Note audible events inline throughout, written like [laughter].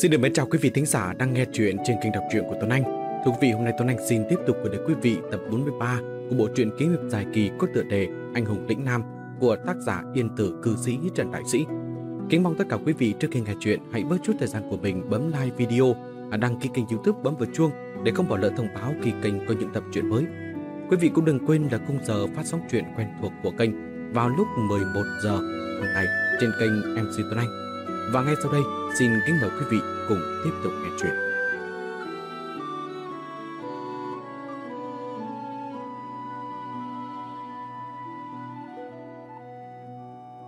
Xin được mến chào quý vị thính giả đang nghe chuyện trên kênh đọc truyện của Tuấn Anh. Thưa quý vị, hôm nay Tuấn Anh xin tiếp tục gửi đến quý vị tập 43 của bộ truyện ký hiệp dài kỳ có tựa đề Anh hùng lĩnh nam của tác giả Yên tử cư sĩ Trần Đại Sĩ. Kính mong tất cả quý vị trước khi nghe chuyện hãy bớt chút thời gian của mình bấm like video, đăng ký kênh youtube bấm vào chuông để không bỏ lỡ thông báo khi kênh có những tập truyện mới. Quý vị cũng đừng quên là khung giờ phát sóng truyện quen thuộc của kênh vào lúc 11 giờ hàng ngày trên kênh MC Tuấn Anh. Và ngay sau đây, xin kính mời quý vị cùng tiếp tục nghe chuyện.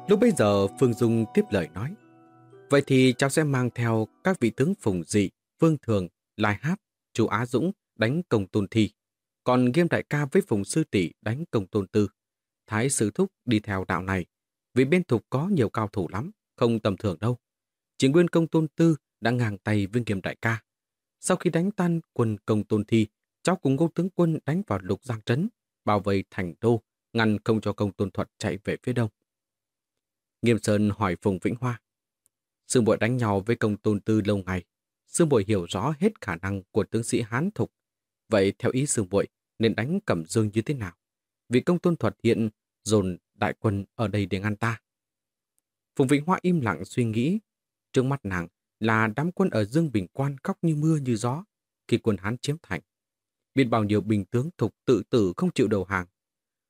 Lúc bây giờ Phương Dung tiếp lời nói. Vậy thì cháu sẽ mang theo các vị tướng Phùng Dị, Phương Thường, Lai Hát, chú Á Dũng đánh công tôn thi. Còn Nghiêm Đại ca với Phùng Sư Tỷ đánh công tôn tư. Thái Sư Thúc đi theo đạo này. Vì bên thục có nhiều cao thủ lắm, không tầm thường đâu. Chỉ nguyên công tôn tư đã ngang tay với Nghiêm Đại ca. Sau khi đánh tan quân công tôn thi, cháu cùng ngô tướng quân đánh vào lục giang trấn, bảo vệ thành đô, ngăn không cho công tôn thuật chạy về phía đông. Nghiêm Sơn hỏi Phùng Vĩnh Hoa. Sư muội đánh nhau với công tôn tư lâu ngày. Sư muội hiểu rõ hết khả năng của tướng sĩ Hán Thục. Vậy theo ý sư muội nên đánh Cẩm Dương như thế nào? Vì công tôn thuật hiện dồn đại quân ở đây để ngăn ta. Phùng Vĩnh Hoa im lặng suy nghĩ. Trước mắt nàng là đám quân ở Dương Bình Quan khóc như mưa như gió khi quân Hán chiếm thành. Biết bao nhiêu bình tướng thục tự tử không chịu đầu hàng.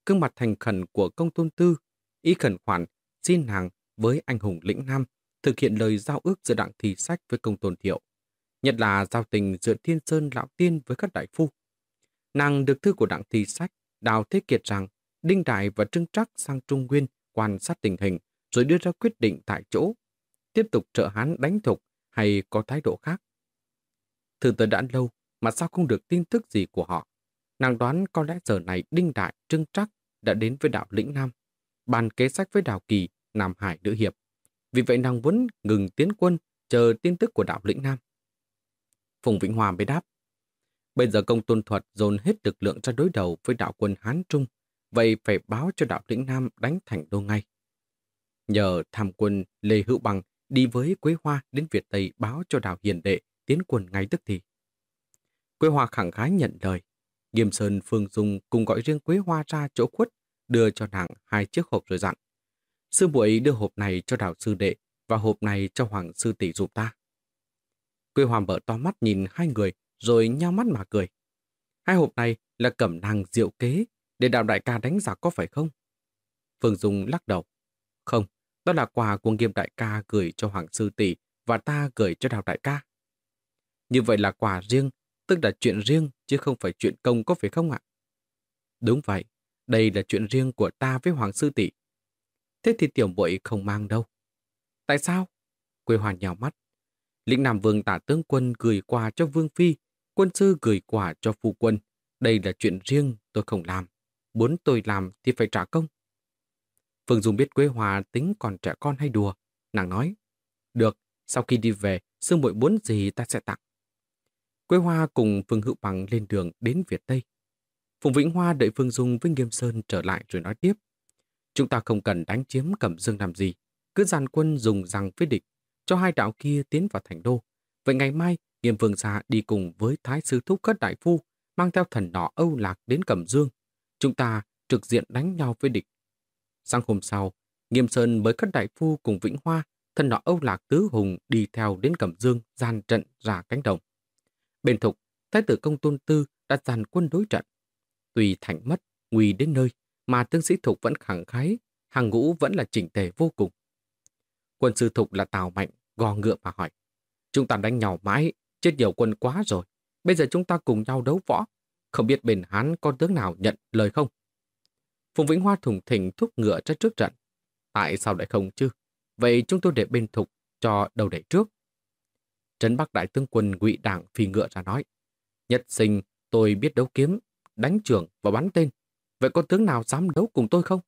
Cương mặt thành khẩn của công tôn tư, ý khẩn khoản xin nàng với anh hùng lĩnh Nam thực hiện lời giao ước giữa đặng thi sách với công tôn thiệu. Nhất là giao tình giữa thiên sơn lão tiên với các đại phu. Nàng được thư của đặng thi sách, đào thế kiệt rằng Đinh Đại và Trưng Trắc sang Trung Nguyên quan sát tình hình rồi đưa ra quyết định tại chỗ, tiếp tục trợ hắn đánh thục hay có thái độ khác. Thường tới đã lâu mà sao không được tin tức gì của họ. Nàng đoán có lẽ giờ này Đinh Đại, Trưng Trắc đã đến với đạo lĩnh Nam, bàn kế sách với đạo Kỳ, Nam Hải Nữ Hiệp. Vì vậy nàng muốn ngừng tiến quân, chờ tin tức của đạo lĩnh Nam. Phùng Vĩnh Hòa mới đáp. Bây giờ công tôn thuật dồn hết lực lượng ra đối đầu với đạo quân Hán Trung, vậy phải báo cho đạo lĩnh Nam đánh thành đô ngay. Nhờ tham quân Lê Hữu Bằng đi với Quế Hoa đến Việt Tây báo cho đạo hiền đệ tiến quân ngay tức thì. Quế Hoa khẳng khái nhận lời. Nghiêm Sơn Phương Dung cùng gọi riêng Quế Hoa ra chỗ khuất, đưa cho nàng hai chiếc hộp rồi dặn. Sư muội đưa hộp này cho đạo sư đệ và hộp này cho hoàng sư tỷ giúp ta. Quế Hoa mở to mắt nhìn hai người rồi nhao mắt mà cười. Hai hộp này là cẩm nàng diệu kế để đạo đại ca đánh giặc có phải không? Phương Dung lắc đầu. Không, đó là quà của nghiêm đại ca gửi cho Hoàng Sư Tỷ và ta gửi cho Đào đại ca. Như vậy là quà riêng, tức là chuyện riêng chứ không phải chuyện công có phải không ạ? Đúng vậy, đây là chuyện riêng của ta với Hoàng Sư Tỷ. Thế thì tiểu muội không mang đâu. Tại sao? Quê hoàn nhào mắt. Lĩnh Nam Vương tả tướng quân gửi quà cho Vương Phi, quân sư gửi quà cho phu quân. Đây là chuyện riêng tôi không làm. Muốn tôi làm thì phải trả công. Phương Dung biết Quế Hòa tính còn trẻ con hay đùa. Nàng nói, được, sau khi đi về, sư muội muốn gì ta sẽ tặng. Quế Hoa cùng Phương Hữu Bằng lên đường đến Việt Tây. Phùng Vĩnh Hoa đợi Phương Dung với Nghiêm Sơn trở lại rồi nói tiếp. Chúng ta không cần đánh chiếm Cẩm Dương làm gì, cứ dàn quân dùng rằng với địch, cho hai đạo kia tiến vào thành đô. Vậy ngày mai, Nghiêm Vương Gia đi cùng với Thái Sư Thúc Khất Đại Phu, mang theo thần nọ Âu Lạc đến Cẩm Dương. Chúng ta trực diện đánh nhau với địch Sáng hôm sau, Nghiêm Sơn mới các đại phu cùng Vĩnh Hoa, thân nọ Âu Lạc Tứ Hùng đi theo đến Cẩm Dương gian trận ra cánh đồng. Bên thục, Thái tử công tôn tư đã dàn quân đối trận. tùy thành mất, nguy đến nơi, mà tướng sĩ thục vẫn khẳng khái, hàng ngũ vẫn là chỉnh tề vô cùng. Quân sư thục là Tào Mạnh, gò ngựa mà hỏi. Chúng ta đánh nhau mãi, chết nhiều quân quá rồi. Bây giờ chúng ta cùng nhau đấu võ. Không biết bên Hán có tướng nào nhận lời không? Phùng Vĩnh Hoa thủng thỉnh thúc ngựa ra trước trận. Tại sao lại không chứ? Vậy chúng tôi để bên thục cho đầu đẩy trước. Trấn Bắc Đại tướng quân ngụy Đảng phi ngựa ra nói. Nhất sinh tôi biết đấu kiếm, đánh trường và bắn tên. Vậy có tướng nào dám đấu cùng tôi không?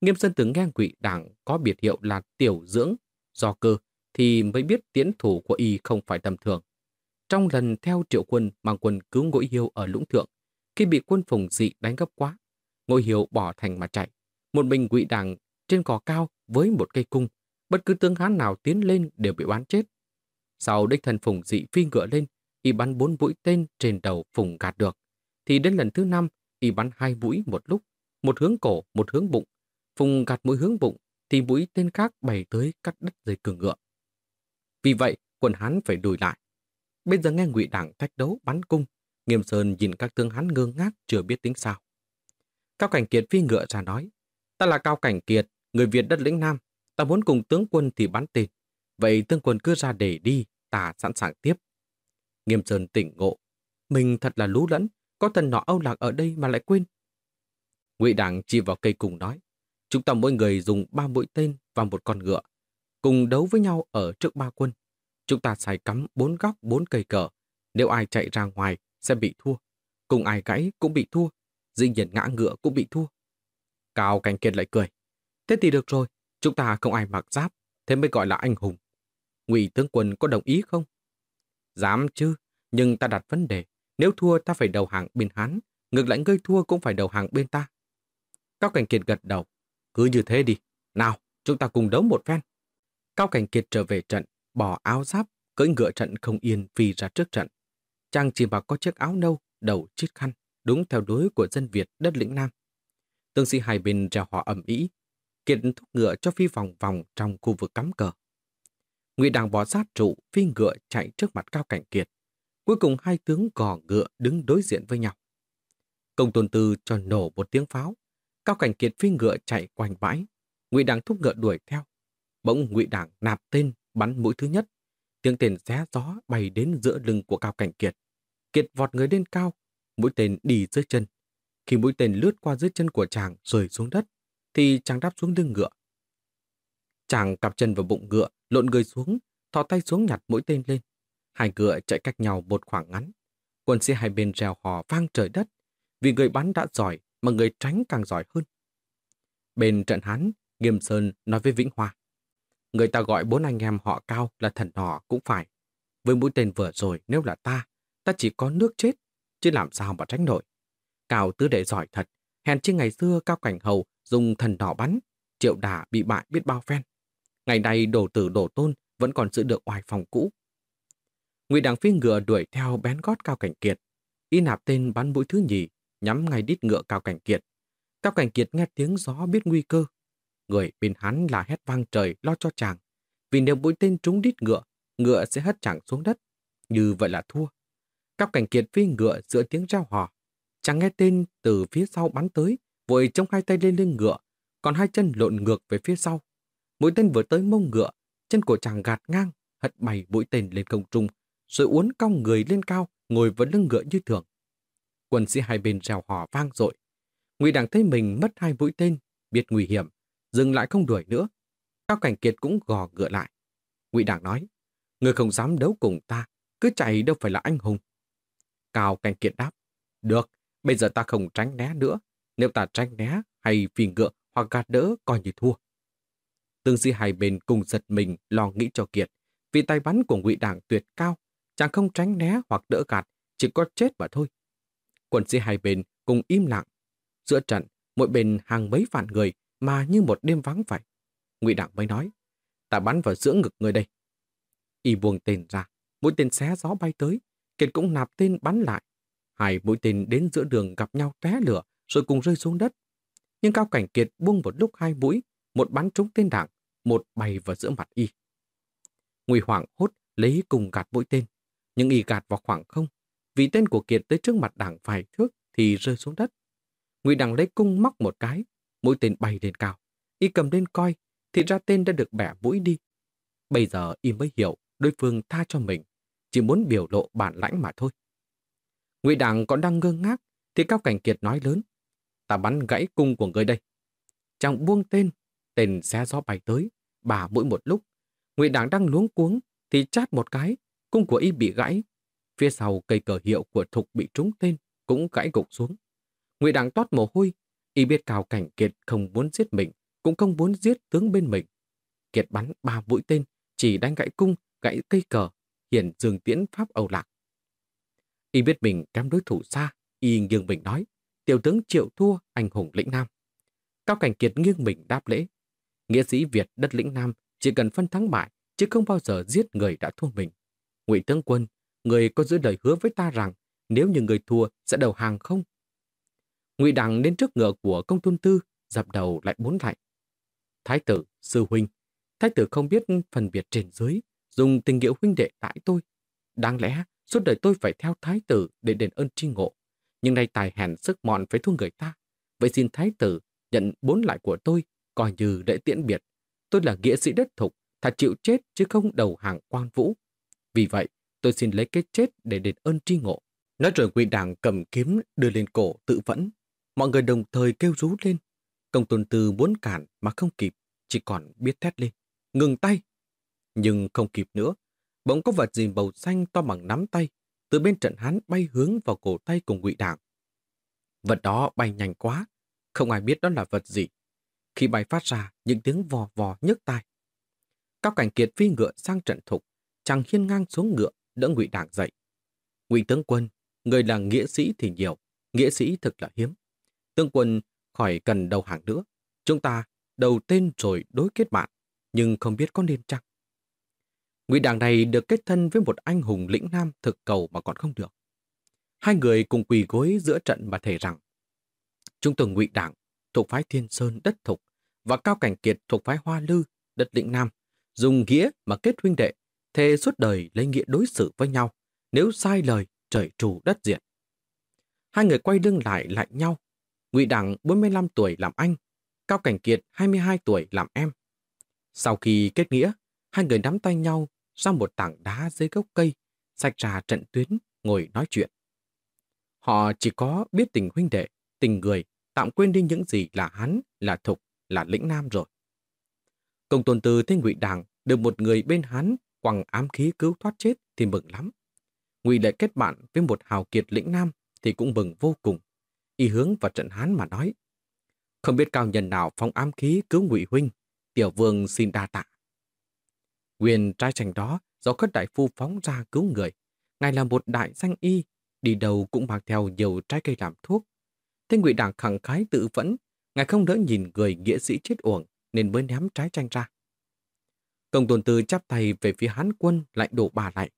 Nghiêm Sơn tướng nghe ngụy Đảng có biệt hiệu là tiểu dưỡng, do cơ thì mới biết tiến thủ của y không phải tầm thường. Trong lần theo triệu quân mang quân cứu ngỗi hiêu ở lũng thượng, khi bị quân phùng dị đánh gấp quá, Ngô Hiểu bỏ thành mà chạy. Một mình quỵ đảng trên cỏ cao với một cây cung. Bất cứ tướng Hán nào tiến lên đều bị bắn chết. Sau đích thần phùng dị phi ngựa lên, y bắn bốn mũi tên trên đầu phùng gạt được. Thì đến lần thứ năm, y bắn hai mũi một lúc, một hướng cổ, một hướng bụng. Phùng gạt mũi hướng bụng, thì mũi tên khác bày tới cắt đứt dây cường ngựa. Vì vậy, quân Hán phải đùi lại. Bây giờ nghe ngụy đảng thách đấu bắn cung, Nghiêm Sơn nhìn các tướng Hán ngơ ngác chưa biết tính sao. Cao Cảnh Kiệt phi ngựa ra nói, ta là Cao Cảnh Kiệt, người Việt đất lĩnh Nam, ta muốn cùng tướng quân thì bắn tên. Vậy tướng quân cứ ra để đi, ta sẵn sàng tiếp. Nghiêm Sơn tỉnh ngộ, mình thật là lú lẫn, có thần nọ âu lạc ở đây mà lại quên. Ngụy Đảng chỉ vào cây cùng nói, chúng ta mỗi người dùng ba mũi tên và một con ngựa, cùng đấu với nhau ở trước ba quân. Chúng ta xài cắm bốn góc bốn cây cờ. Nếu ai chạy ra ngoài sẽ bị thua. Cùng ai gãy cũng bị thua. Dĩ nhiên ngã ngựa cũng bị thua. Cao Cảnh Kiệt lại cười. Thế thì được rồi, chúng ta không ai mặc giáp, thế mới gọi là anh hùng. Ngụy tướng quân có đồng ý không? Dám chứ, nhưng ta đặt vấn đề. Nếu thua ta phải đầu hàng bên hắn, ngược lại ngươi thua cũng phải đầu hàng bên ta. Cao Cảnh Kiệt gật đầu. Cứ như thế đi. Nào, chúng ta cùng đấu một phen. Cao Cảnh Kiệt trở về trận, bỏ áo giáp, cưỡi ngựa trận không yên phi ra trước trận. Chàng chỉ mặc có chiếc áo nâu, đầu chiếc khăn, đúng theo đối của dân Việt đất lĩnh Nam. Tướng sĩ hai bên reo họ ẩm ý, Kiệt thúc ngựa cho phi vòng vòng trong khu vực cắm cờ. Ngụy Đàng bỏ sát trụ, phi ngựa chạy trước mặt Cao Cảnh Kiệt. Cuối cùng hai tướng gò ngựa đứng đối diện với nhau. Công tôn tư cho nổ một tiếng pháo. Cao Cảnh Kiệt phi ngựa chạy quanh bãi. Ngụy Đàng thúc ngựa đuổi theo. Bỗng Ngụy Đàng nạp tên bắn mũi thứ nhất. Tiếng tên xé gió bay đến giữa lưng của Cao Cảnh Kiệt. Kiệt vọt người lên cao, mũi tên đi dưới chân. Khi mũi tên lướt qua dưới chân của chàng rơi xuống đất, thì chàng đáp xuống lưng ngựa. Chàng cặp chân vào bụng ngựa, lộn người xuống, thò tay xuống nhặt mũi tên lên. Hai ngựa chạy cách nhau một khoảng ngắn. Quân sĩ hai bên rèo hò vang trời đất. Vì người bắn đã giỏi, mà người tránh càng giỏi hơn. Bên trận Hán, Nghiêm Sơn nói với Vĩnh Hoa. Người ta gọi bốn anh em họ cao là thần họ cũng phải. Với mũi tên vừa rồi nếu là ta, ta chỉ có nước chết, chứ làm sao mà tránh nổi. Cao tứ đệ giỏi thật, hèn chi ngày xưa Cao Cảnh Hầu dùng thần đỏ bắn, triệu đà bị bại biết bao phen. Ngày nay đổ tử đổ tôn vẫn còn giữ được oai phòng cũ. Ngụy Đảng Phi ngựa đuổi theo bén gót Cao Cảnh Kiệt. Y nạp tên bắn mũi thứ nhì, nhắm ngay đít ngựa Cao Cảnh Kiệt. Cao Cảnh Kiệt nghe tiếng gió biết nguy cơ, Người bên hắn là hét vang trời lo cho chàng. Vì nếu mũi tên trúng đít ngựa, ngựa sẽ hất chàng xuống đất. Như vậy là thua. Cao cảnh kiệt phi ngựa giữa tiếng reo hò. Chàng nghe tên từ phía sau bắn tới, vội chống hai tay lên lưng ngựa, còn hai chân lộn ngược về phía sau. Mũi tên vừa tới mông ngựa, chân của chàng gạt ngang, hất bày mũi tên lên không trung, rồi uốn cong người lên cao, ngồi vẫn lưng ngựa như thường. Quân sĩ hai bên rào hò vang dội. Ngụy Đảng thấy mình mất hai mũi tên, biết nguy hiểm, dừng lại không đuổi nữa. Cao Cảnh Kiệt cũng gò ngựa lại. Ngụy Đảng nói, người không dám đấu cùng ta, cứ chạy đâu phải là anh hùng. Cao Canh Kiệt đáp, được, bây giờ ta không tránh né nữa. Nếu ta tránh né hay phi ngựa hoặc gạt đỡ coi như thua. Tương sĩ hai bên cùng giật mình lo nghĩ cho Kiệt. Vì tay bắn của ngụy Đảng tuyệt cao, chẳng không tránh né hoặc đỡ gạt, chỉ có chết mà thôi. Quân sĩ hai bên cùng im lặng. Giữa trận, mỗi bên hàng mấy vạn người mà như một đêm vắng vậy. Ngụy Đảng mới nói, ta bắn vào giữa ngực người đây. Y buông tên ra, mũi tên xé gió bay tới, Kiệt cũng nạp tên bắn lại. Hai mũi tên đến giữa đường gặp nhau té lửa, rồi cùng rơi xuống đất. Nhưng Cao Cảnh Kiệt buông một lúc hai mũi, một bắn trúng tên đảng, một bay vào giữa mặt Y. Ngụy Hoàng hốt lấy cùng gạt mũi tên, nhưng Y gạt vào khoảng không, vì tên của Kiệt tới trước mặt đảng vài thước thì rơi xuống đất. Ngụy Đằng lấy cung móc một cái, mũi tên bay lên cao. Y cầm lên coi, thì ra tên đã được bẻ mũi đi. Bây giờ y mới hiểu đối phương tha cho mình, chỉ muốn biểu lộ bản lãnh mà thôi. Ngụy Đảng còn đang ngơ ngác, thì Cao Cảnh Kiệt nói lớn. Ta bắn gãy cung của người đây. Chàng buông tên, tên xe gió bay tới, bà mũi một lúc. Ngụy Đảng đang luống cuống, thì chát một cái, cung của y bị gãy. Phía sau cây cờ hiệu của Thục bị trúng tên, cũng gãy gục xuống. Ngụy Đảng toát mồ hôi, Y biết Cao Cảnh Kiệt không muốn giết mình, cũng không muốn giết tướng bên mình. Kiệt bắn ba mũi tên, chỉ đánh gãy cung, gãy cây cờ, hiển dương tiễn pháp Âu Lạc. Y biết mình kém đối thủ xa, Y nghiêng mình nói, tiểu tướng triệu thua anh hùng lĩnh Nam. Cao Cảnh Kiệt nghiêng mình đáp lễ. Nghĩa sĩ Việt đất lĩnh Nam chỉ cần phân thắng bại, chứ không bao giờ giết người đã thua mình. Ngụy tướng quân, người có giữ lời hứa với ta rằng nếu như người thua sẽ đầu hàng không? Ngụy Đằng đến trước ngựa của công tôn tư, dập đầu lại bốn lại. Thái tử, sư huynh, thái tử không biết phân biệt trên dưới, dùng tình nghĩa huynh đệ đãi tôi. Đáng lẽ, suốt đời tôi phải theo thái tử để đền ơn tri ngộ. Nhưng nay tài hèn sức mọn phải thua người ta. Vậy xin thái tử nhận bốn lại của tôi, coi như để tiễn biệt. Tôi là nghĩa sĩ đất thục, thà chịu chết chứ không đầu hàng quan vũ. Vì vậy, tôi xin lấy cái chết để đền ơn tri ngộ. Nói rồi quỷ đảng cầm kiếm đưa lên cổ tự vẫn. Mọi người đồng thời kêu rú lên. Công tôn tư muốn cản mà không kịp, chỉ còn biết thét lên. Ngừng tay! Nhưng không kịp nữa. Bỗng có vật gì màu xanh to bằng nắm tay, từ bên trận hắn bay hướng vào cổ tay cùng ngụy đảng. Vật đó bay nhanh quá, không ai biết đó là vật gì. Khi bay phát ra những tiếng vò vò nhức tai. Cao Cảnh Kiệt phi ngựa sang trận thục, chàng hiên ngang xuống ngựa, đỡ ngụy đảng dậy. Ngụy tướng quân, người là nghĩa sĩ thì nhiều, nghĩa sĩ thực là hiếm. Tướng quân khỏi cần đầu hàng nữa. Chúng ta đầu tên rồi đối kết bạn, nhưng không biết có nên chăng. Ngụy đảng này được kết thân với một anh hùng lĩnh nam thực cầu mà còn không được. Hai người cùng quỳ gối giữa trận mà thề rằng Chúng tôi ngụy đảng thuộc phái Thiên Sơn đất thục và Cao Cảnh Kiệt thuộc phái Hoa Lư đất lĩnh Nam dùng nghĩa mà kết huynh đệ thề suốt đời lấy nghĩa đối xử với nhau nếu sai lời trời trù đất diệt. Hai người quay lưng lại lại nhau. Ngụy Đảng 45 tuổi làm anh, Cao Cảnh Kiệt 22 tuổi làm em. Sau khi kết nghĩa, hai người nắm tay nhau sau một tảng đá dưới gốc cây, sạch ra trận tuyến, ngồi nói chuyện. Họ chỉ có biết tình huynh đệ, tình người, tạm quên đi những gì là hắn, là thục, là lĩnh nam rồi. Công tôn từ thấy ngụy đảng được một người bên hắn quăng ám khí cứu thoát chết thì mừng lắm. Ngụy lại kết bạn với một hào kiệt lĩnh nam thì cũng mừng vô cùng. Y hướng vào trận hán mà nói. Không biết cao nhân nào phóng ám khí cứu ngụy huynh, tiểu vương xin đa tạ. Quyền trai tranh đó do khất đại phu phóng ra cứu người. Ngài là một đại danh y, đi đầu cũng mang theo nhiều trái cây làm thuốc. Thế ngụy đảng khẳng khái tự vẫn, ngài không đỡ nhìn người nghĩa sĩ chết uổng nên mới ném trái tranh ra. Công tôn tư chắp tay về phía hán quân lại đổ bà lại.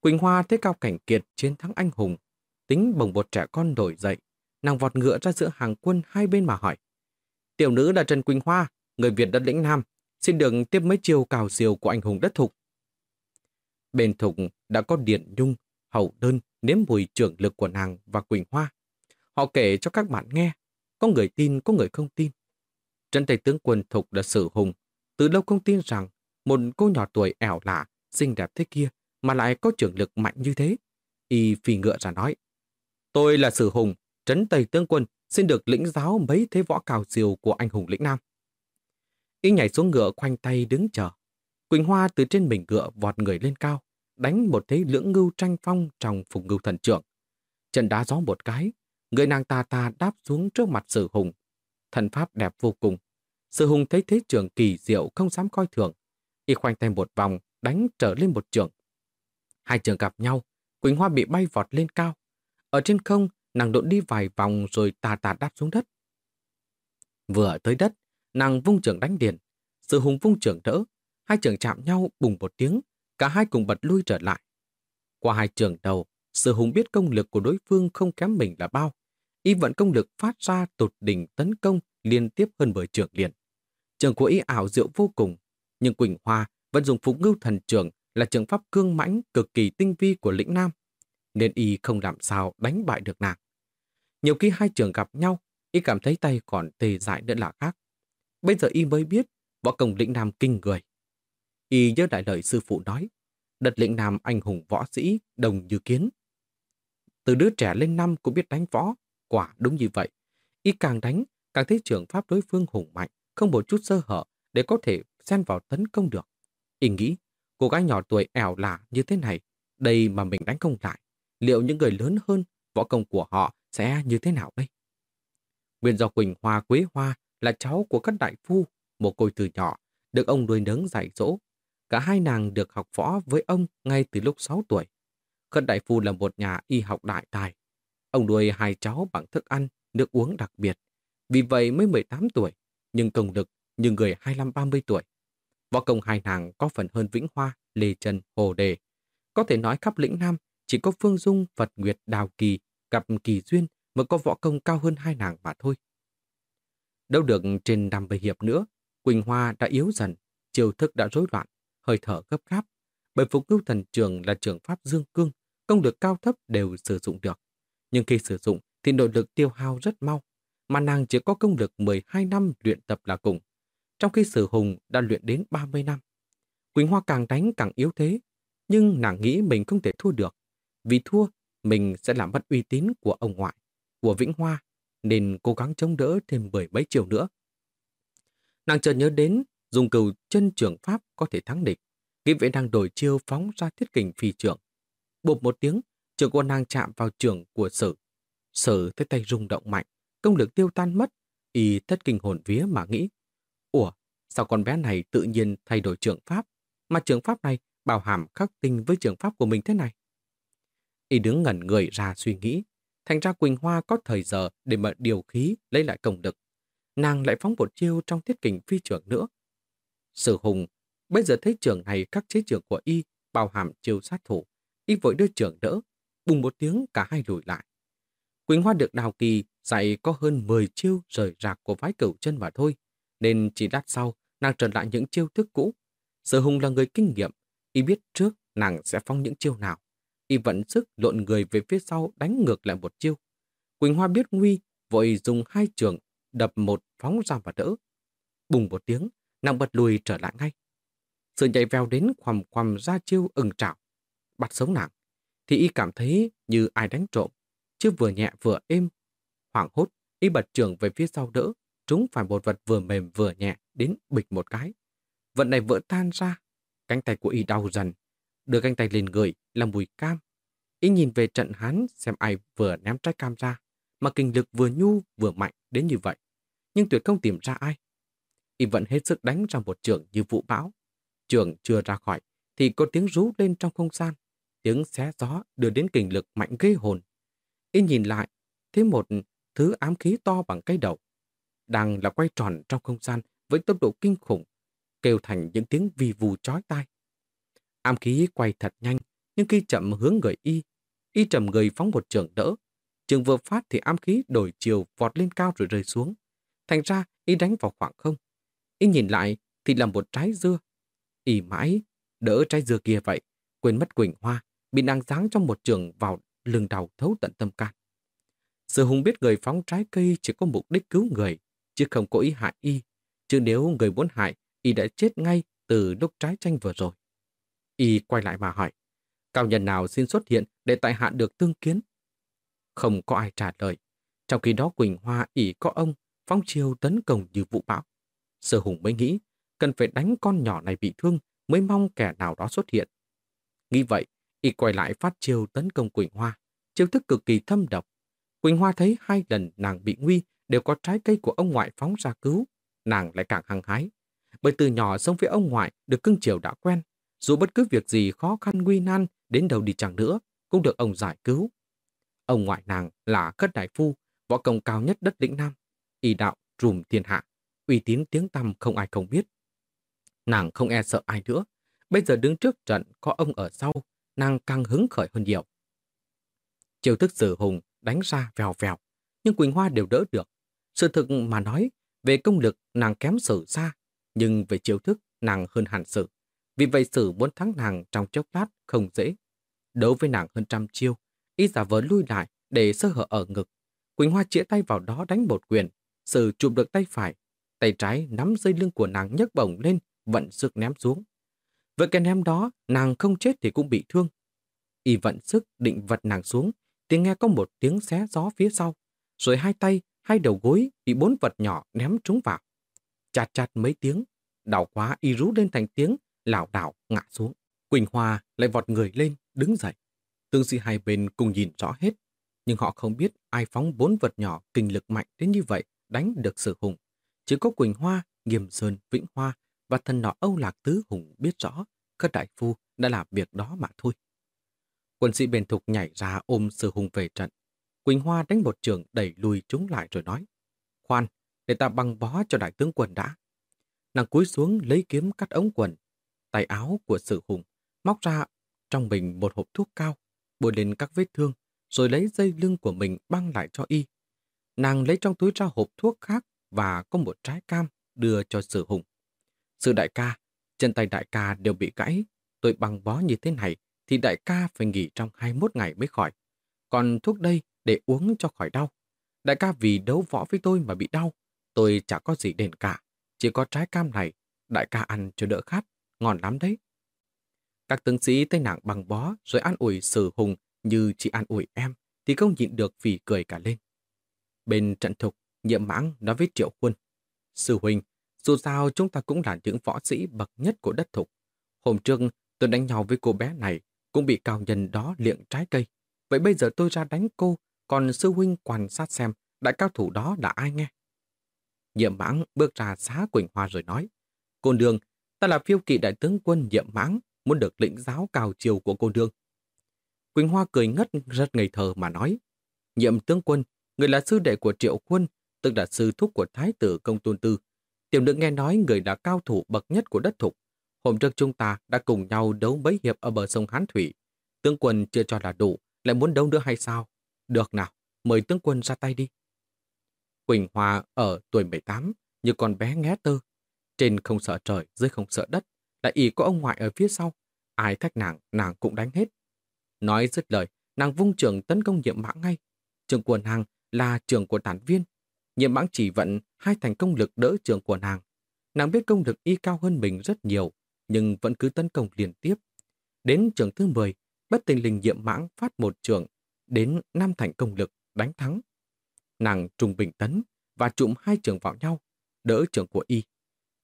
Quỳnh Hoa thấy Cao Cảnh Kiệt chiến thắng anh hùng. Tính bồng bột trẻ con đổi dậy. Nàng vọt ngựa ra giữa hàng quân hai bên mà hỏi. Tiểu nữ là Trần Quỳnh Hoa, người Việt đất lĩnh Nam. Xin được tiếp mấy chiêu cào siêu của anh hùng đất thục. Bên thục đã có Điện Nhung, Hậu Đơn nếm mùi trưởng lực của nàng và Quỳnh Hoa. Họ kể cho các bạn nghe. Có người tin, có người không tin. Trần Tây tướng quân thục là sử hùng. Từ lâu không tin rằng một cô nhỏ tuổi ẻo lạ, xinh đẹp thế kia mà lại có trưởng lực mạnh như thế. Y phi ngựa ra nói, tôi là Sử Hùng, trấn Tây Tướng Quân, xin được lĩnh giáo mấy thế võ cào diều của anh hùng lĩnh Nam. Y nhảy xuống ngựa khoanh tay đứng chờ. Quỳnh Hoa từ trên mình ngựa vọt người lên cao, đánh một thế lưỡng ngưu tranh phong trong phùng ngưu thần trưởng. Trận đá gió một cái, người nàng ta ta đáp xuống trước mặt Sử Hùng. Thần pháp đẹp vô cùng. Sử Hùng thấy thế trường kỳ diệu không dám coi thường. Y khoanh tay một vòng, đánh trở lên một trường. Hai trường gặp nhau, Quỳnh Hoa bị bay vọt lên cao. Ở trên không, nàng độn đi vài vòng rồi tà tà đáp xuống đất. Vừa tới đất, nàng vung trường đánh điền. Sự hùng vung trường đỡ, hai trường chạm nhau bùng một tiếng, cả hai cùng bật lui trở lại. Qua hai trường đầu, sự hùng biết công lực của đối phương không kém mình là bao. Y vận công lực phát ra tột đỉnh tấn công liên tiếp hơn bởi trường liền. Trường của y ảo diệu vô cùng, nhưng Quỳnh Hoa vẫn dùng phục ngưu thần trường là trường pháp cương mãnh cực kỳ tinh vi của lĩnh Nam, nên y không làm sao đánh bại được nàng. Nhiều khi hai trường gặp nhau, y cảm thấy tay còn tê dại nữa là khác. Bây giờ y mới biết võ công lĩnh Nam kinh người. Y nhớ lại lời sư phụ nói, đất lĩnh Nam anh hùng võ sĩ đồng như kiến. Từ đứa trẻ lên năm cũng biết đánh võ, quả đúng như vậy. Y càng đánh, càng thấy trường pháp đối phương hùng mạnh, không một chút sơ hở để có thể xen vào tấn công được. Y nghĩ Cô gái nhỏ tuổi ẻo lả như thế này, đây mà mình đánh không lại. Liệu những người lớn hơn, võ công của họ sẽ như thế nào đây? Nguyên do Quỳnh Hoa Quế Hoa là cháu của các đại phu, một côi từ nhỏ, được ông nuôi nấng dạy dỗ. Cả hai nàng được học võ với ông ngay từ lúc 6 tuổi. Khất đại phu là một nhà y học đại tài. Ông nuôi hai cháu bằng thức ăn, nước uống đặc biệt. Vì vậy mới 18 tuổi, nhưng công lực như người 25-30 tuổi. Võ công hai nàng có phần hơn Vĩnh Hoa, Lê Trần, Hồ Đề. Có thể nói khắp lĩnh Nam chỉ có Phương Dung, Phật Nguyệt, Đào Kỳ, gặp Kỳ Duyên mới có võ công cao hơn hai nàng mà thôi. Đâu được trên 50 hiệp nữa, Quỳnh Hoa đã yếu dần, chiều thức đã rối loạn, hơi thở gấp gáp. Bởi phục cứu thần trường là trường pháp dương cương, công lực cao thấp đều sử dụng được. Nhưng khi sử dụng thì nội lực tiêu hao rất mau, mà nàng chỉ có công lực 12 năm luyện tập là cùng, trong khi Sử Hùng đã luyện đến 30 năm. Quỳnh Hoa càng đánh càng yếu thế, nhưng nàng nghĩ mình không thể thua được. Vì thua, mình sẽ làm mất uy tín của ông ngoại, của Vĩnh Hoa, nên cố gắng chống đỡ thêm mười mấy chiều nữa. Nàng chợt nhớ đến dùng cừu chân trưởng pháp có thể thắng địch. Kim vệ đang đổi chiêu phóng ra thiết kình phi trưởng. Bụp một tiếng, trường quân nàng chạm vào trường của sở. Sở thấy tay rung động mạnh, công lực tiêu tan mất, y thất kinh hồn vía mà nghĩ. Ủa, sao con bé này tự nhiên thay đổi trường pháp, mà trường pháp này bảo hàm khắc tinh với trường pháp của mình thế này? Y đứng ngẩn người ra suy nghĩ, thành ra Quỳnh Hoa có thời giờ để mà điều khí lấy lại công lực. Nàng lại phóng một chiêu trong thiết kình phi trưởng nữa. Sử Hùng bây giờ thấy trường này các chế trường của Y bao hàm chiêu sát thủ. Y vội đưa trường đỡ, bùng một tiếng cả hai lùi lại. Quỳnh Hoa được đào kỳ dạy có hơn 10 chiêu rời rạc của vái cửu chân mà thôi, nên chỉ đắt sau nàng trở lại những chiêu thức cũ. Sở Hùng là người kinh nghiệm, y biết trước nàng sẽ phóng những chiêu nào. Y vận sức lộn người về phía sau đánh ngược lại một chiêu. Quỳnh Hoa biết nguy, vội dùng hai trường đập một phóng ra và đỡ. Bùng một tiếng, nàng bật lùi trở lại ngay. Sự nhảy vèo đến khoằm khoằm ra chiêu ừng trảo. Bắt sống nàng, thì y cảm thấy như ai đánh trộm, chứ vừa nhẹ vừa êm. Hoảng hốt, y bật trường về phía sau đỡ, trúng phải một vật vừa mềm vừa nhẹ đến bịch một cái. Vật này vỡ tan ra, cánh tay của y đau dần. Đưa cánh tay lên người là mùi cam. Y nhìn về trận hắn xem ai vừa ném trái cam ra, mà kinh lực vừa nhu vừa mạnh đến như vậy. Nhưng tuyệt không tìm ra ai. Y vẫn hết sức đánh ra một trường như vụ bão. Trường chưa ra khỏi, thì có tiếng rú lên trong không gian. Tiếng xé gió đưa đến kinh lực mạnh ghê hồn. Y nhìn lại, thấy một thứ ám khí to bằng cây đầu. Đang là quay tròn trong không gian với tốc độ kinh khủng, kêu thành những tiếng vi vù chói tai. Ám khí quay thật nhanh, nhưng khi chậm hướng người y, y trầm người phóng một trường đỡ. Trường vừa phát thì ám khí đổi chiều vọt lên cao rồi rơi xuống. Thành ra, y đánh vào khoảng không. Y nhìn lại thì là một trái dưa. Y mãi, đỡ trái dưa kia vậy, quên mất Quỳnh Hoa, bị nàng giáng trong một trường vào lưng đầu thấu tận tâm can. Sự hùng biết người phóng trái cây chỉ có mục đích cứu người, chứ không có ý hại y. Chứ nếu người muốn hại, y đã chết ngay từ lúc trái tranh vừa rồi. Y quay lại mà hỏi, cao nhân nào xin xuất hiện để tại hạ được tương kiến? Không có ai trả lời. Trong khi đó Quỳnh Hoa ỉ có ông phóng chiêu tấn công như vụ bão. Sở Hùng mới nghĩ, cần phải đánh con nhỏ này bị thương mới mong kẻ nào đó xuất hiện. Nghĩ vậy, y quay lại phát chiêu tấn công Quỳnh Hoa, chiêu thức cực kỳ thâm độc. Quỳnh Hoa thấy hai lần nàng bị nguy đều có trái cây của ông ngoại phóng ra cứu, nàng lại càng hăng hái. Bởi từ nhỏ sống với ông ngoại được cưng chiều đã quen, dù bất cứ việc gì khó khăn nguy nan đến đâu đi chẳng nữa, cũng được ông giải cứu. Ông ngoại nàng là Khất Đại Phu, võ công cao nhất đất lĩnh Nam, y đạo trùm thiên hạ, uy tín tiếng tăm không ai không biết. Nàng không e sợ ai nữa, bây giờ đứng trước trận có ông ở sau, nàng càng hứng khởi hơn nhiều. Chiều thức sử hùng đánh ra vèo vèo, nhưng Quỳnh Hoa đều đỡ được. Sự thực mà nói, về công lực nàng kém sử xa, nhưng về chiêu thức nàng hơn hẳn sử. Vì vậy sử muốn thắng nàng trong chốc lát không dễ. Đấu với nàng hơn trăm chiêu, y giả vờ lui lại để sơ hở ở ngực. Quỳnh Hoa chĩa tay vào đó đánh một quyền, sử chụp được tay phải, tay trái nắm dây lưng của nàng nhấc bổng lên, vận sức ném xuống. Với cái ném đó, nàng không chết thì cũng bị thương. Y vận sức định vật nàng xuống, thì nghe có một tiếng xé gió phía sau, rồi hai tay, hai đầu gối bị bốn vật nhỏ ném trúng vào. Chặt chặt mấy tiếng, đau quá y rú lên thành tiếng, lảo đảo ngã xuống. Quỳnh Hoa lại vọt người lên, đứng dậy. Tương sĩ hai bên cùng nhìn rõ hết, nhưng họ không biết ai phóng bốn vật nhỏ kinh lực mạnh đến như vậy đánh được sử hùng. Chỉ có Quỳnh Hoa, Nghiêm Sơn, Vĩnh Hoa và thần nọ Âu Lạc Tứ Hùng biết rõ các đại phu đã làm việc đó mà thôi. Quân sĩ bền thục nhảy ra ôm sử hùng về trận. Quỳnh Hoa đánh một trường đẩy lùi chúng lại rồi nói Khoan, để ta băng bó cho đại tướng quân đã. Nàng cúi xuống lấy kiếm cắt ống quần. Tay áo của sử hùng móc ra trong mình một hộp thuốc cao, bôi lên các vết thương, rồi lấy dây lưng của mình băng lại cho y. Nàng lấy trong túi ra hộp thuốc khác và có một trái cam đưa cho sử hùng. Sự đại ca, chân tay đại ca đều bị gãy, tôi băng bó như thế này thì đại ca phải nghỉ trong 21 ngày mới khỏi. Còn thuốc đây để uống cho khỏi đau. Đại ca vì đấu võ với tôi mà bị đau, tôi chả có gì đền cả. Chỉ có trái cam này, đại ca ăn cho đỡ khát, ngon lắm đấy. Các tướng sĩ thấy nàng bằng bó rồi an ủi sử hùng như chị an ủi em, thì không nhịn được vì cười cả lên. Bên trận thục, nhiệm mãng nói với triệu quân. Sư huynh, dù sao chúng ta cũng là những võ sĩ bậc nhất của đất thục. Hôm trước tôi đánh nhau với cô bé này, cũng bị cao nhân đó liệng trái cây. Vậy bây giờ tôi ra đánh cô, còn sư huynh quan sát xem đại cao thủ đó là ai nghe. Nhiệm mãng bước ra xá Quỳnh Hoa rồi nói, Cô đường, ta là phiêu kỵ đại tướng quân nhiệm mãng, muốn được lĩnh giáo cao chiều của cô nương. Quỳnh Hoa cười ngất rất ngây thờ mà nói, Nhiệm tướng quân, người là sư đệ của triệu quân, tức là sư thúc của thái tử công tôn tư. Tiểu nữ nghe nói người là cao thủ bậc nhất của đất thục. Hôm trước chúng ta đã cùng nhau đấu mấy hiệp ở bờ sông Hán Thủy. Tướng quân chưa cho là đủ, lại muốn đấu nữa hay sao? Được nào, mời tướng quân ra tay đi. Quỳnh Hoa ở tuổi 18, như con bé ngé tơ. Trên không sợ trời, dưới không sợ đất, lại ỉ có ông ngoại ở phía sau. Ai thách nàng, nàng cũng đánh hết. Nói dứt lời, nàng vung trường tấn công nhiệm mãng ngay. Trường của nàng là trường của tản viên. Nhiệm mãng chỉ vận hai thành công lực đỡ trường của nàng. Nàng biết công lực y cao hơn mình rất nhiều, nhưng vẫn cứ tấn công liên tiếp. Đến trường thứ 10, bất tình lình nhiệm mãng phát một trường, đến năm thành công lực, đánh thắng. Nàng trùng bình tấn và trụm hai trường vào nhau, đỡ trường của y.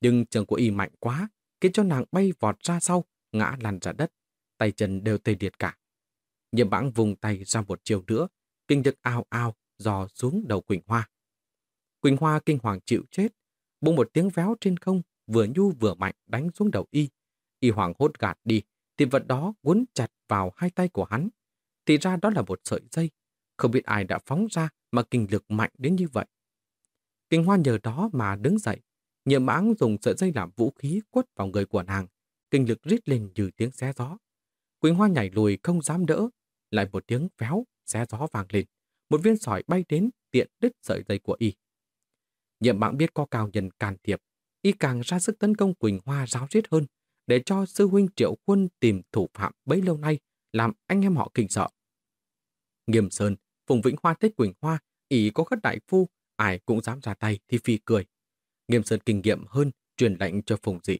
Nhưng trường của y mạnh quá, khiến cho nàng bay vọt ra sau, ngã lăn ra đất, tay chân đều tê liệt cả. Nhiệm bãng vùng tay ra một chiều nữa, kinh lực ao ao dò xuống đầu Quỳnh Hoa. Quỳnh Hoa kinh hoàng chịu chết, bụng một tiếng véo trên không, vừa nhu vừa mạnh đánh xuống đầu y. Y hoàng hốt gạt đi, thì vật đó cuốn chặt vào hai tay của hắn. Thì ra đó là một sợi dây, không biết ai đã phóng ra mà kinh lực mạnh đến như vậy. Kinh Hoa nhờ đó mà đứng dậy, Nhiệm mãng dùng sợi dây làm vũ khí quất vào người của nàng, kinh lực rít lên như tiếng xé gió. Quỳnh Hoa nhảy lùi không dám đỡ, lại một tiếng véo, xé gió vàng lên. Một viên sỏi bay đến tiện đứt sợi dây của y. Nhiệm mãng biết có cao nhân can thiệp, y càng ra sức tấn công Quỳnh Hoa ráo riết hơn, để cho sư huynh triệu quân tìm thủ phạm bấy lâu nay, làm anh em họ kinh sợ. Nghiêm Sơn, Phùng Vĩnh Hoa thích Quỳnh Hoa, ý có khất đại phu, ai cũng dám ra tay thì phi cười. Nghiêm Sơn kinh nghiệm hơn, truyền lệnh cho Phùng Dị.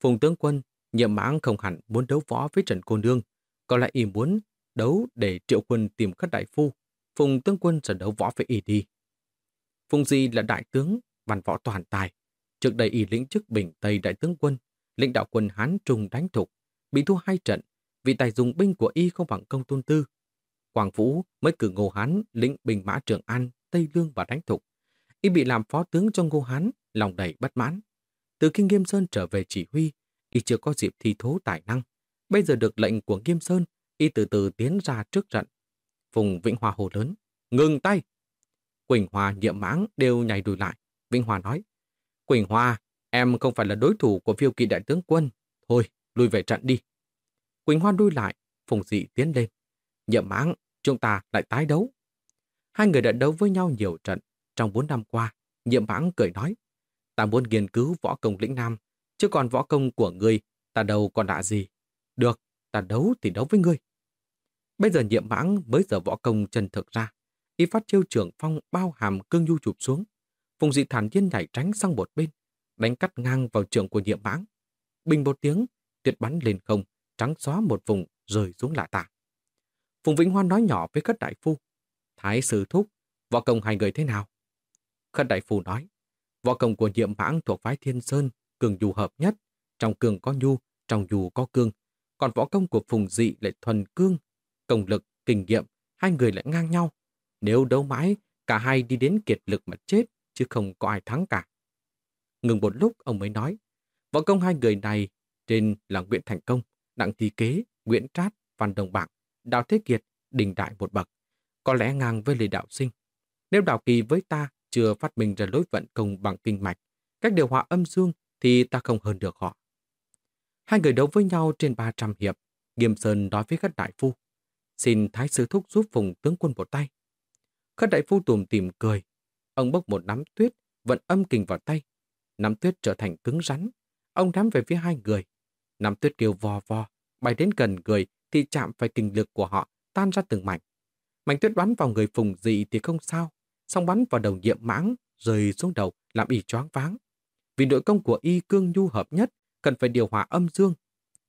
Phùng tướng quân, nhiệm mãng không hẳn muốn đấu võ với Trần Cô Nương, còn lại y muốn đấu để triệu quân tìm các đại phu. Phùng tướng quân sẽ đấu võ với y đi. Phùng Dị là đại tướng, văn võ toàn tài. Trước đây y lĩnh chức Bình Tây đại tướng quân, lãnh đạo quân Hán Trung đánh thục, bị thua hai trận, vì tài dùng binh của y không bằng công tôn tư. Quảng Vũ mới cử Ngô Hán lĩnh binh mã Trường An, Tây Lương và đánh thục. Y bị làm phó tướng cho Ngô Hán, lòng đầy bất mãn. Từ khi Nghiêm Sơn trở về chỉ huy, y chưa có dịp thi thố tài năng. Bây giờ được lệnh của Nghiêm Sơn, y từ từ tiến ra trước trận. Phùng Vĩnh Hòa hồ lớn, ngừng tay! Quỳnh Hòa nhiệm mãng đều nhảy đùi lại. Vĩnh Hòa nói, Quỳnh Hòa, em không phải là đối thủ của phiêu Kỵ đại tướng quân. Thôi, lùi về trận đi. Quỳnh Hoa đuôi lại, Phùng Dị tiến lên. Nhiệm mãng, chúng ta lại tái đấu. Hai người đã đấu với nhau nhiều trận. Trong bốn năm qua, nhiệm mãng cười nói, ta muốn nghiên cứu võ công lĩnh nam, chứ còn võ công của ngươi, ta đâu còn lạ gì. Được, ta đấu thì đấu với ngươi. Bây giờ nhiệm mãng mới giờ võ công chân thực ra. Y phát chiêu trưởng phong bao hàm cương nhu chụp xuống. Phùng dị thản nhiên nhảy tránh sang một bên, đánh cắt ngang vào trường của nhiệm mãng. Bình một tiếng, tuyệt bắn lên không, trắng xóa một vùng rồi xuống lạ tả. Phùng Vĩnh Hoan nói nhỏ với Khất Đại Phu. Thái sư thúc, võ công hai người thế nào? Khất Đại Phu nói, võ công của Diệm mãng thuộc phái Thiên Sơn, cường dù hợp nhất, trong cường có nhu, trong dù có cương. Còn võ công của Phùng Dị lại thuần cương, công lực, kinh nghiệm, hai người lại ngang nhau. Nếu đấu mãi, cả hai đi đến kiệt lực mà chết, chứ không có ai thắng cả. Ngừng một lúc, ông mới nói, võ công hai người này trên là Nguyễn Thành Công, Đặng Thi Kế, Nguyễn Trát, Văn Đồng Bạc, Đào Thế Kiệt, Đình Đại một bậc, có lẽ ngang với Lê Đạo Sinh. Nếu Đào Kỳ với ta chưa phát minh ra lối vận công bằng kinh mạch, cách điều hòa âm dương thì ta không hơn được họ. Hai người đấu với nhau trên 300 hiệp, Nghiêm Sơn nói với các đại phu. Xin Thái Sư Thúc giúp Phùng tướng quân một tay. Khất đại phu tùm tìm cười. Ông bốc một nắm tuyết, vận âm kình vào tay. Nắm tuyết trở thành cứng rắn. Ông nắm về phía hai người. Nắm tuyết kêu vò vò, bay đến gần người thì chạm phải kình lực của họ, tan ra từng mảnh. Mảnh tuyết bắn vào người phùng dị thì không sao, xong bắn vào đầu nhiệm mãng, rơi xuống đầu, làm y choáng váng. Vì nội công của y cương nhu hợp nhất, cần phải điều hòa âm dương.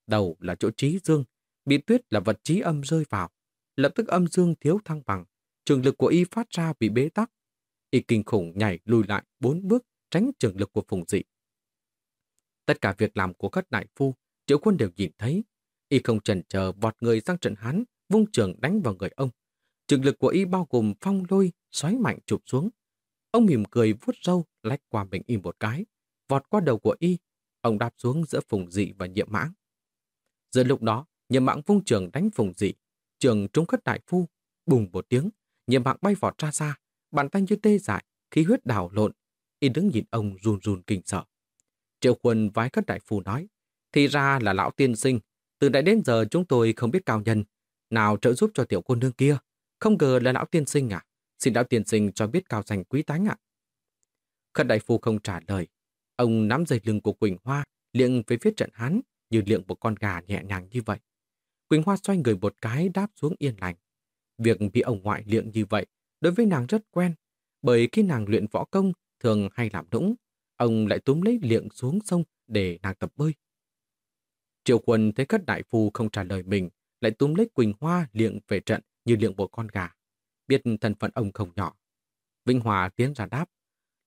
Đầu là chỗ trí dương, bị tuyết là vật trí âm rơi vào. Lập tức âm dương thiếu thăng bằng, trường lực của y phát ra bị bế tắc. Y kinh khủng nhảy lùi lại bốn bước, tránh trường lực của phùng dị. Tất cả việc làm của các đại phu, triệu quân đều nhìn thấy. Y không chần chờ vọt người sang trận hán, vung trường đánh vào người ông. Trường lực của y bao gồm phong lôi, xoáy mạnh chụp xuống. Ông mỉm cười vuốt râu, lách qua mình y một cái, vọt qua đầu của y. Ông đạp xuống giữa phùng dị và nhiệm mãng. Giữa lúc đó, nhiệm mãng vung trường đánh phùng dị. Trường trúng khất đại phu, bùng một tiếng, nhiệm mãng bay vọt ra xa, bàn tay như tê dại, khí huyết đảo lộn. Y đứng nhìn ông run run kinh sợ. Triệu quân vái khất đại phu nói, thì ra là lão tiên sinh, từ đại đến giờ chúng tôi không biết cao nhân, nào trợ giúp cho tiểu cô nương kia. Không ngờ là lão tiên sinh à? Xin lão tiên sinh cho biết cao danh quý tánh ạ. Khất đại phu không trả lời. Ông nắm dây lưng của Quỳnh Hoa, liệng về phía trận hắn như liệng một con gà nhẹ nhàng như vậy. Quỳnh Hoa xoay người một cái đáp xuống yên lành. Việc bị ông ngoại liệng như vậy đối với nàng rất quen, bởi khi nàng luyện võ công thường hay làm nũng, ông lại túm lấy liệng xuống sông để nàng tập bơi. Triệu quân thấy các đại phu không trả lời mình, lại túm lấy Quỳnh Hoa liệng về trận như liệng một con gà. Biết thân phận ông không nhỏ. Vinh Hòa tiến ra đáp.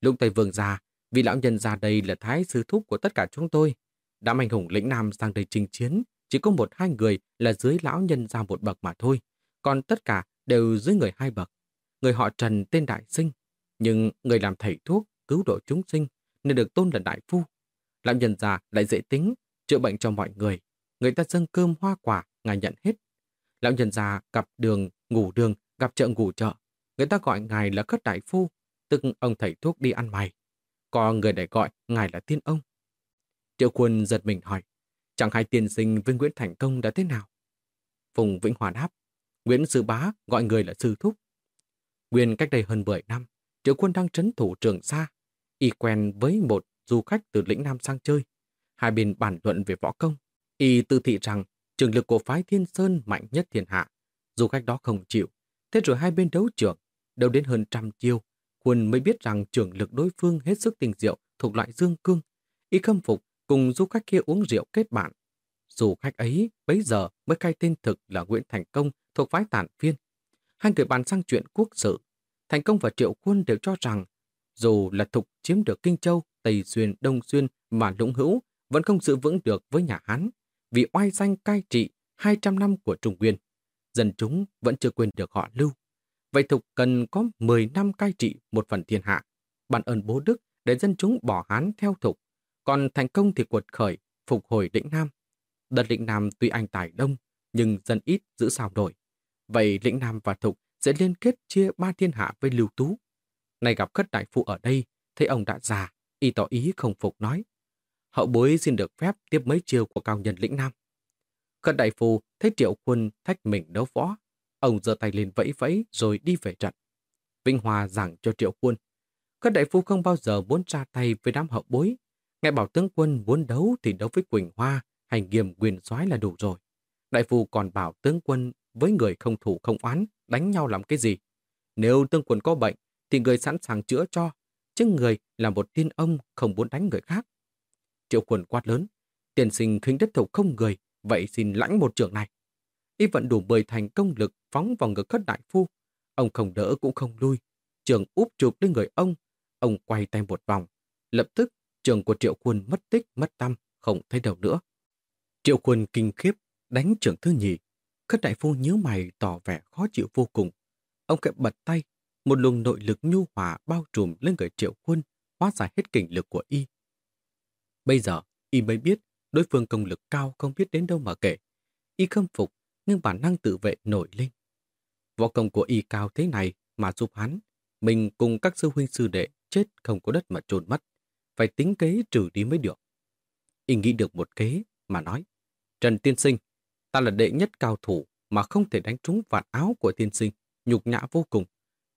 Lúc Tây Vương ra, vị lão nhân ra đây là thái sư thúc của tất cả chúng tôi. Đám anh hùng lĩnh Nam sang đây chinh chiến, chỉ có một hai người là dưới lão nhân ra một bậc mà thôi. Còn tất cả đều dưới người hai bậc. Người họ Trần tên Đại Sinh, nhưng người làm thầy thuốc, cứu độ chúng sinh, nên được tôn là Đại Phu. Lão nhân già lại dễ tính, chữa bệnh cho mọi người. Người ta dâng cơm hoa quả, ngài nhận hết. Lão nhân già gặp đường, ngủ đường, gặp chợ ngủ chợ. Người ta gọi ngài là khất đại phu, tức ông thầy thuốc đi ăn mày. Còn người để gọi ngài là tiên ông. Triệu quân giật mình hỏi, chẳng hay tiên sinh với Nguyễn Thành Công đã thế nào? Phùng Vĩnh Hòa đáp, Nguyễn Sư Bá gọi người là Sư Thúc. Nguyên cách đây hơn 10 năm, Triệu quân đang trấn thủ trường xa. Y quen với một du khách từ lĩnh Nam sang chơi. Hai bên bàn luận về võ công. Y tự thị rằng trường lực của phái Thiên Sơn mạnh nhất thiên hạ. Du khách đó không chịu. Thế rồi hai bên đấu trưởng, đấu đến hơn trăm chiêu. Quân mới biết rằng trường lực đối phương hết sức tình diệu thuộc loại dương cương. Y khâm phục cùng du khách kia uống rượu kết bạn. Dù khách ấy bấy giờ mới khai tên thực là Nguyễn Thành Công thuộc phái tản phiên. Hai người bàn sang chuyện quốc sự. Thành Công và Triệu Quân đều cho rằng dù là thục chiếm được Kinh Châu, Tây Xuyên, Đông Xuyên mà lũng hữu vẫn không giữ vững được với nhà Hán vì oai danh cai trị 200 năm của Trung Nguyên. Dân chúng vẫn chưa quên được họ lưu. Vậy Thục cần có 10 năm cai trị một phần thiên hạ. Bản ơn bố Đức để dân chúng bỏ Hán theo Thục. Còn thành công thì quật khởi, phục hồi lĩnh Nam. Đợt lĩnh Nam tuy anh tài đông, nhưng dân ít giữ sao đổi. Vậy lĩnh Nam và Thục sẽ liên kết chia ba thiên hạ với Lưu Tú. Này gặp khất đại phụ ở đây, thấy ông đã già, y tỏ ý không phục nói hậu bối xin được phép tiếp mấy chiêu của cao nhân lĩnh Nam. Cận đại phu thấy triệu quân thách mình đấu võ. Ông giơ tay lên vẫy vẫy rồi đi về trận. Vinh Hòa giảng cho triệu quân. Cận đại phu không bao giờ muốn ra tay với đám hậu bối. Nghe bảo tướng quân muốn đấu thì đấu với Quỳnh Hoa, hành nghiêm quyền soái là đủ rồi. Đại phu còn bảo tướng quân với người không thủ không oán, đánh nhau làm cái gì. Nếu tướng quân có bệnh, thì người sẵn sàng chữa cho, chứ người là một tiên ông không muốn đánh người khác. Triệu quần quát lớn. Tiền sinh khinh đất thầu không người, vậy xin lãnh một trường này. Y vận đủ mười thành công lực phóng vào ngực khất đại phu. Ông không đỡ cũng không lui. Trường úp chụp lên người ông. Ông quay tay một vòng. Lập tức, trường của triệu quân mất tích, mất tâm, không thấy đâu nữa. Triệu quân kinh khiếp, đánh trưởng thứ nhì. Khất đại phu nhíu mày tỏ vẻ khó chịu vô cùng. Ông kẹp bật tay, một luồng nội lực nhu hòa bao trùm lên người triệu quân, hóa giải hết kình lực của y. Bây giờ, y mới biết đối phương công lực cao không biết đến đâu mà kể. Y khâm phục, nhưng bản năng tự vệ nổi lên. Võ công của y cao thế này mà giúp hắn, mình cùng các sư huynh sư đệ chết không có đất mà trồn mất. Phải tính kế trừ đi mới được. Y nghĩ được một kế mà nói, Trần Tiên Sinh, Ta là đệ nhất cao thủ mà không thể đánh trúng vạt áo của tiên sinh, nhục nhã vô cùng.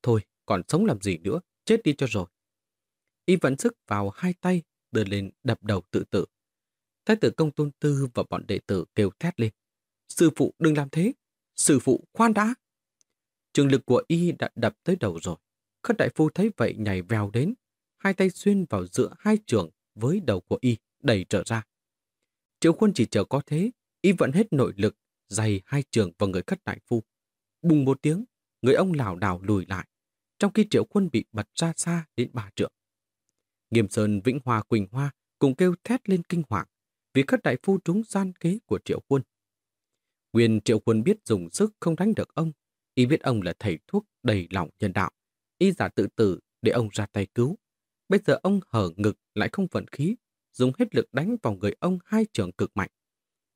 Thôi, còn sống làm gì nữa, chết đi cho rồi. Y vẫn sức vào hai tay, đưa lên đập đầu tự tử. Thái tử công tôn tư và bọn đệ tử kêu thét lên. Sư phụ đừng làm thế, sư phụ khoan đã. Trường lực của Y đã đập tới đầu rồi. Khất đại phu thấy vậy nhảy vèo đến, hai tay xuyên vào giữa hai trường với đầu của Y, đẩy trở ra. Triệu quân chỉ chờ có thế, Y vẫn hết nội lực, dày hai trường vào người khất đại phu. Bùng một tiếng, người ông lảo đảo lùi lại, trong khi triệu quân bị bật ra xa đến ba trượng. Nghiêm Sơn, Vĩnh Hoa, Quỳnh Hoa cùng kêu thét lên kinh hoàng vì các đại phu trúng gian kế của triệu quân. Nguyên triệu quân biết dùng sức không đánh được ông, y biết ông là thầy thuốc đầy lòng nhân đạo, y giả tự tử để ông ra tay cứu. Bây giờ ông hở ngực lại không vận khí, dùng hết lực đánh vào người ông hai trường cực mạnh.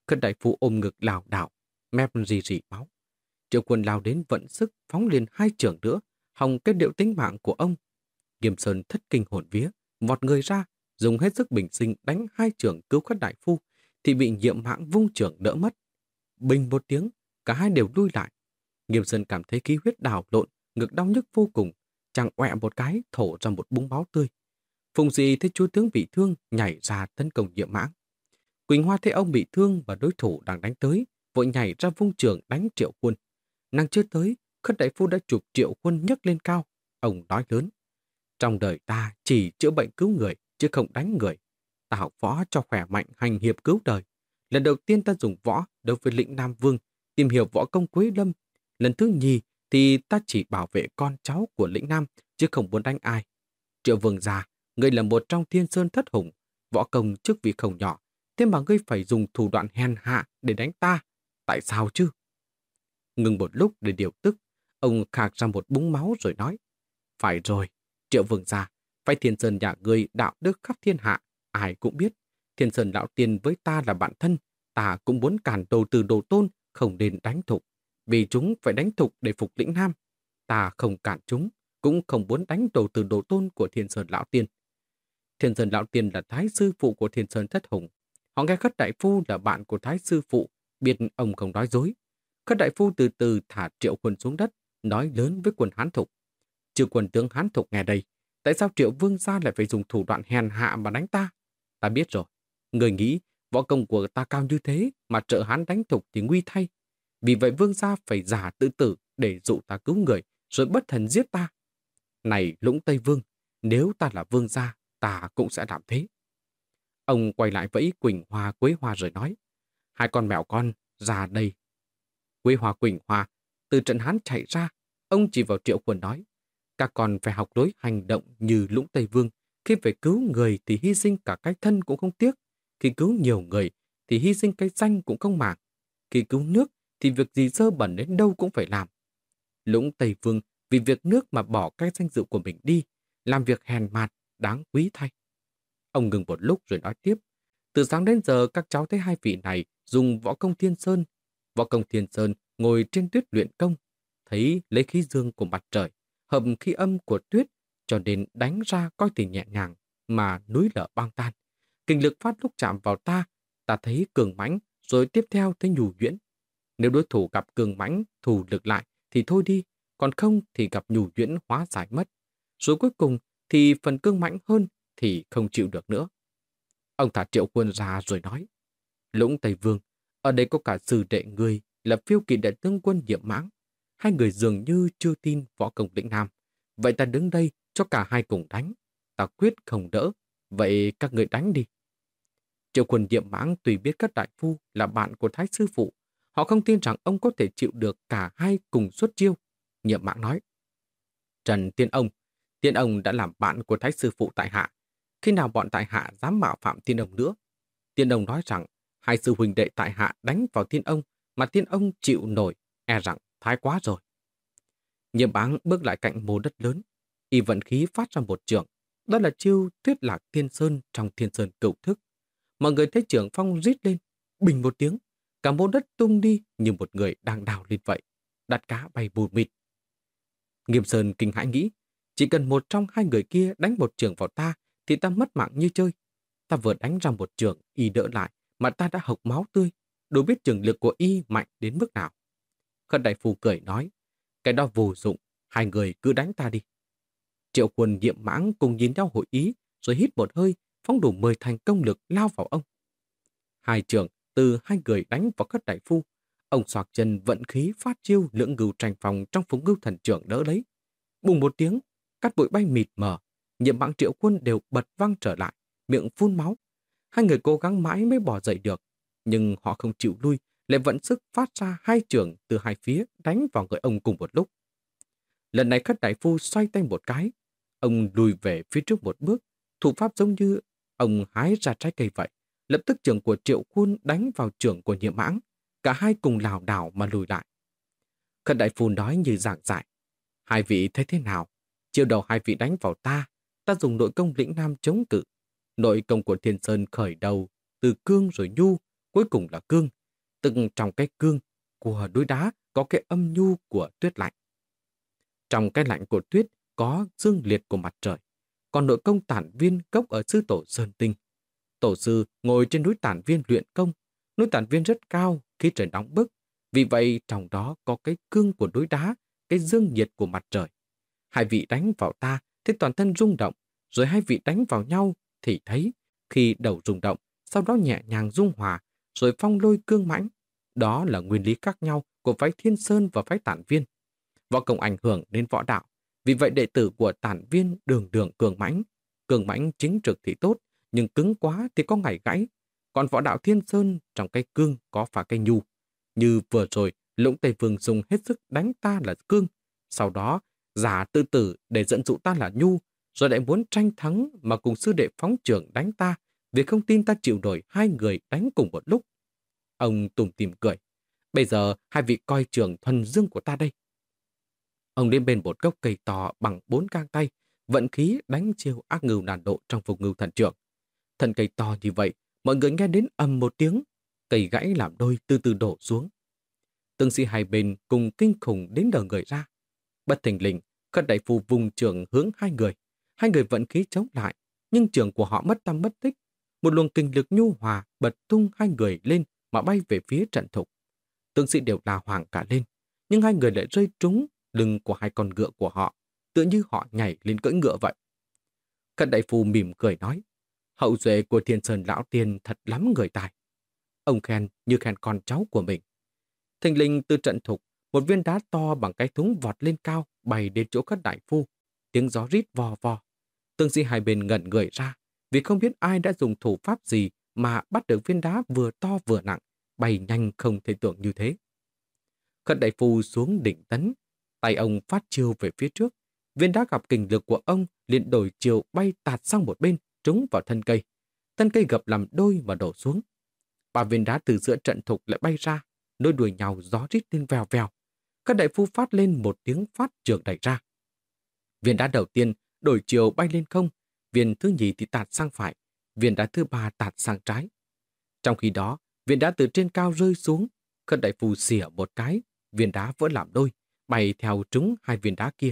Khất đại phu ôm ngực lảo đảo, mép rì rì máu. Triệu quân lao đến vận sức phóng liền hai trường nữa, hòng kết điệu tính mạng của ông. Nghiêm Sơn thất kinh hồn vía, vọt người ra, dùng hết sức bình sinh đánh hai trường cứu khất đại phu, thì bị nhiệm hãng vung trưởng đỡ mất. Bình một tiếng, cả hai đều lui lại. Nghiêm Sơn cảm thấy khí huyết đào lộn, ngực đau nhức vô cùng, chẳng quẹ một cái thổ ra một búng máu tươi. Phùng dị thấy chúa tướng bị thương nhảy ra tấn công nhiệm mãng. Quỳnh Hoa thấy ông bị thương và đối thủ đang đánh tới, vội nhảy ra vung trường đánh triệu quân. Nàng chưa tới, khất đại phu đã chụp triệu quân nhấc lên cao. Ông nói lớn, trong đời ta chỉ chữa bệnh cứu người, chứ không đánh người. Ta học võ cho khỏe mạnh hành hiệp cứu đời. Lần đầu tiên ta dùng võ đối với lĩnh Nam Vương, tìm hiểu võ công Quế Lâm. Lần thứ nhì thì ta chỉ bảo vệ con cháu của lĩnh Nam, chứ không muốn đánh ai. Triệu Vương già, ngươi là một trong thiên sơn thất hùng, võ công chức vị không nhỏ, thế mà ngươi phải dùng thủ đoạn hèn hạ để đánh ta. Tại sao chứ? Ngừng một lúc để điều tức, ông khạc ra một búng máu rồi nói. Phải rồi, Triệu Vương già, phải thiên sơn nhà ngươi đạo đức khắp thiên hạ, ai cũng biết. Thiên sơn lão tiên với ta là bạn thân, ta cũng muốn cản đầu từ đồ tôn, không nên đánh thục. Vì chúng phải đánh thục để phục lĩnh nam. Ta không cản chúng, cũng không muốn đánh đầu từ đồ tôn của thiên sơn lão tiên. Thiên sơn lão tiên là thái sư phụ của thiên sơn thất hùng. Họ nghe khất đại phu là bạn của thái sư phụ, biết ông không nói dối. Khất đại phu từ từ thả triệu quân xuống đất, nói lớn với quân hán thục. Chư quần tướng hán thục nghe đây, tại sao triệu vương gia lại phải dùng thủ đoạn hèn hạ mà đánh ta? Ta biết rồi. Người nghĩ võ công của ta cao như thế mà trợ hán đánh thục thì nguy thay. Vì vậy vương gia phải giả tự tử để dụ ta cứu người rồi bất thần giết ta. Này lũng Tây Vương, nếu ta là vương gia, ta cũng sẽ làm thế. Ông quay lại vẫy Quỳnh Hoa Quế Hoa rồi nói, hai con mèo con ra đây. Quế Hoa Quỳnh Hoa từ trận hán chạy ra, ông chỉ vào triệu quần nói, các con phải học lối hành động như lũng Tây Vương, khi phải cứu người thì hy sinh cả cái thân cũng không tiếc, khi cứu nhiều người thì hy sinh cái danh cũng không màng, khi cứu nước thì việc gì dơ bẩn đến đâu cũng phải làm. Lũng Tây Vương vì việc nước mà bỏ cái danh dự của mình đi, làm việc hèn mạt, đáng quý thay. Ông ngừng một lúc rồi nói tiếp. Từ sáng đến giờ các cháu thấy hai vị này dùng võ công thiên sơn. Võ công thiên sơn ngồi trên tuyết luyện công, thấy lấy khí dương của mặt trời, hợp khi âm của tuyết, cho nên đánh ra coi thì nhẹ nhàng, mà núi lở băng tan. Kinh lực phát lúc chạm vào ta, ta thấy cường mãnh, rồi tiếp theo thấy nhù nhuyễn. Nếu đối thủ gặp cường mãnh, thủ lực lại, thì thôi đi, còn không thì gặp nhù nhuyễn hóa giải mất. Rồi cuối cùng thì phần cương mãnh hơn thì không chịu được nữa. Ông thả triệu quân ra rồi nói, Lũng Tây Vương, ở đây có cả sư đệ người là phiêu kỵ đại tướng quân nhiệm mãng. Hai người dường như chưa tin võ công lĩnh Nam. Vậy ta đứng đây cho cả hai cùng đánh. Ta quyết không đỡ. Vậy các người đánh đi. Triệu quần nhiệm mãng tùy biết các đại phu là bạn của Thái Sư Phụ. Họ không tin rằng ông có thể chịu được cả hai cùng xuất chiêu. Nhiệm mãng nói. Trần Tiên Ông, Tiên Ông đã làm bạn của Thái Sư Phụ tại Hạ. Khi nào bọn tại Hạ dám mạo phạm Tiên Ông nữa? Tiên Ông nói rằng hai sư huynh đệ tại Hạ đánh vào Tiên Ông mà Tiên Ông chịu nổi, e rằng thái quá rồi. Nhiệm báng bước lại cạnh mô đất lớn, y vận khí phát ra một trường. Đó là chiêu tuyết lạc thiên sơn trong thiên sơn cựu thức. Mọi người thấy trưởng phong rít lên, bình một tiếng, cả mô đất tung đi như một người đang đào lên vậy. Đặt cá bay bùn mịt. Nghiêm Sơn kinh hãi nghĩ, chỉ cần một trong hai người kia đánh một trường vào ta thì ta mất mạng như chơi. Ta vừa đánh ra một trường, y đỡ lại, mà ta đã hộc máu tươi. đủ biết trường lực của y mạnh đến mức nào. Khân đại phu cười nói, cái đó vô dụng, hai người cứ đánh ta đi. Triệu quân nhiệm mãng cùng nhìn nhau hội ý, rồi hít một hơi, phóng đủ 10 thành công lực lao vào ông. Hai trường từ hai người đánh vào khất đại phu. Ông soạc chân vận khí phát chiêu lưỡng ngưu tranh phòng trong phúng ngưu thần trưởng đỡ lấy. Bùng một tiếng, cắt bụi bay mịt mờ, nhiệm mạng triệu quân đều bật văng trở lại, miệng phun máu. Hai người cố gắng mãi mới bỏ dậy được, nhưng họ không chịu lui, lại vẫn sức phát ra hai trường từ hai phía đánh vào người ông cùng một lúc. Lần này khất đại phu xoay tay một cái, ông lùi về phía trước một bước, thủ pháp giống như ông hái ra trái cây vậy. Lập tức trường của triệu quân đánh vào trường của nhiệm mãng, cả hai cùng lảo đảo mà lùi lại. Khất đại phu nói như giảng giải, hai vị thấy thế nào? Chiều đầu hai vị đánh vào ta, ta dùng nội công lĩnh nam chống cự. Nội công của Thiên Sơn khởi đầu, từ cương rồi nhu, cuối cùng là cương. Từng trong cái cương của núi đá có cái âm nhu của tuyết lạnh. Trong cái lạnh của tuyết có dương liệt của mặt trời. Còn nội công tản viên cốc ở sư tổ Sơn Tinh. Tổ sư ngồi trên núi tản viên luyện công. Núi tản viên rất cao khi trời nóng bức. Vì vậy trong đó có cái cương của núi đá, cái dương nhiệt của mặt trời. Hai vị đánh vào ta thì toàn thân rung động, rồi hai vị đánh vào nhau thì thấy khi đầu rung động, sau đó nhẹ nhàng dung hòa, rồi phong lôi cương mãnh. Đó là nguyên lý khác nhau của phái Thiên Sơn và phái Tản Viên. Võ công ảnh hưởng đến võ đạo, vì vậy đệ tử của Tản Viên đường đường cường mãnh. Cường mãnh chính trực thì tốt, nhưng cứng quá thì có ngày gãy. Còn võ đạo Thiên Sơn trong cây cương có phá cây nhu. Như vừa rồi, Lũng Tây Vương dùng hết sức đánh ta là cương. Sau đó, giả tự tử để dẫn dụ ta là nhu, rồi lại muốn tranh thắng mà cùng sư đệ phóng trưởng đánh ta vì không tin ta chịu nổi hai người đánh cùng một lúc. Ông tùng tìm cười. Bây giờ hai vị coi trường thuần dương của ta đây. Ông đến bên một gốc cây to bằng bốn gang tay, vận khí đánh chiêu ác ngưu nàn độ trong vùng ngưu thần trưởng. Thân cây to như vậy, mọi người nghe đến ầm một tiếng, cây gãy làm đôi từ từ đổ xuống. Tương sĩ hai bên cùng kinh khủng đến đờ người ra. Bất thình lình, khất đại phu vùng trường hướng hai người. Hai người vận khí chống lại, nhưng trường của họ mất tâm mất tích. Một luồng kinh lực nhu hòa bật tung hai người lên mà bay về phía trận thục. Tương sĩ đều là hoàng cả lên, nhưng hai người lại rơi trúng lưng của hai con ngựa của họ, tựa như họ nhảy lên cưỡi ngựa vậy. Cận đại phu mỉm cười nói, hậu duệ của thiên sơn lão tiên thật lắm người tài. Ông khen như khen con cháu của mình. Thình linh từ trận thục, một viên đá to bằng cái thúng vọt lên cao, bay đến chỗ các đại phu. Tiếng gió rít vò vò. Tương sĩ hai bên ngẩn người ra, vì không biết ai đã dùng thủ pháp gì mà bắt được viên đá vừa to vừa nặng, bay nhanh không thể tưởng như thế. Khất đại phu xuống đỉnh tấn, tay ông phát chiêu về phía trước. Viên đá gặp kình lực của ông liền đổi chiều bay tạt sang một bên, trúng vào thân cây. Thân cây gập làm đôi và đổ xuống. Ba viên đá từ giữa trận thục lại bay ra, đôi đuổi nhau gió rít lên vèo vèo. Các đại phu phát lên một tiếng phát trường đẩy ra. Viên đá đầu tiên đổi chiều bay lên không, viên thứ nhì thì tạt sang phải, viên đá thứ ba tạt sang trái. Trong khi đó, viên đá từ trên cao rơi xuống, khất đại phù xỉa một cái, viên đá vỡ làm đôi, bay theo trúng hai viên đá kia.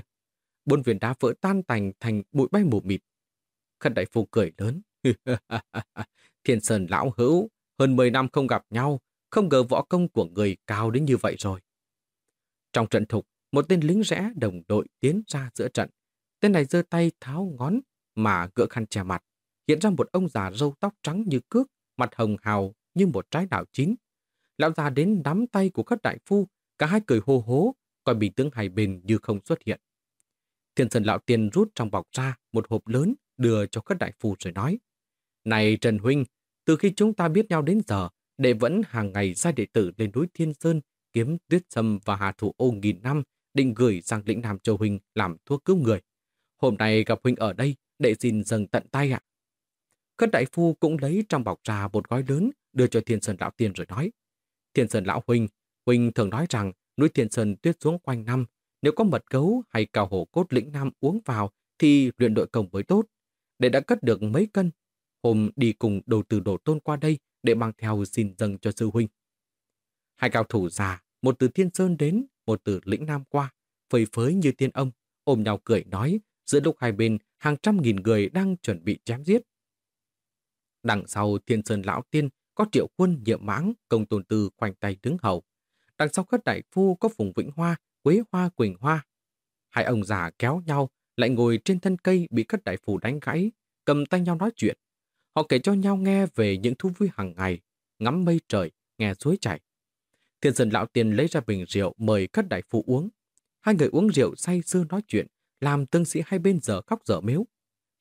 Bốn viên đá vỡ tan tành thành bụi bay mù mịt. Khất đại phù cười lớn. [laughs] Thiên Sơn lão hữu, hơn 10 năm không gặp nhau, không ngờ võ công của người cao đến như vậy rồi. Trong trận thục, một tên lính rẽ đồng đội tiến ra giữa trận. Tên này giơ tay tháo ngón mà gỡ khăn che mặt, hiện ra một ông già râu tóc trắng như cước, mặt hồng hào như một trái đảo chín. Lão già đến nắm tay của các đại phu, cả hai cười hô hố, coi bị tướng hai bên như không xuất hiện. Thiên Sơn Lão Tiên rút trong bọc ra một hộp lớn đưa cho các đại phu rồi nói. Này Trần Huynh, từ khi chúng ta biết nhau đến giờ, đệ vẫn hàng ngày sai đệ tử lên núi Thiên Sơn kiếm tuyết sâm và hà thủ ô nghìn năm định gửi sang lĩnh Nam Châu Huynh làm thuốc cứu người. Hôm nay gặp Huynh ở đây, đệ xin dâng tận tay ạ. Cất đại phu cũng lấy trong bọc trà một gói lớn đưa cho Thiên Sơn Lão Tiên rồi nói. Thiên Sơn Lão Huynh, Huynh thường nói rằng núi Thiên Sơn tuyết xuống quanh năm, nếu có mật gấu hay cào hổ cốt lĩnh Nam uống vào thì luyện đội công mới tốt. Để đã cất được mấy cân, hôm đi cùng đầu từ đổ tôn qua đây để mang theo xin dâng cho sư huynh. Hai cao thủ già, một từ Thiên Sơn đến, một từ lĩnh Nam qua, phơi phới như tiên ông, ôm nhau cười nói, giữa lúc hai bên hàng trăm nghìn người đang chuẩn bị chém giết. Đằng sau Thiên Sơn Lão Tiên có triệu quân nhiệm mãng, công tôn tư khoanh tay đứng hầu. Đằng sau các đại phu có Phùng Vĩnh Hoa, Quế Hoa, Quỳnh Hoa. Hai ông già kéo nhau, lại ngồi trên thân cây bị các đại phu đánh gãy, cầm tay nhau nói chuyện. Họ kể cho nhau nghe về những thú vui hàng ngày, ngắm mây trời, nghe suối chảy. Thiên sơn lão tiên lấy ra bình rượu mời các đại phu uống. Hai người uống rượu say sưa nói chuyện, làm tương sĩ hai bên giờ khóc dở mếu.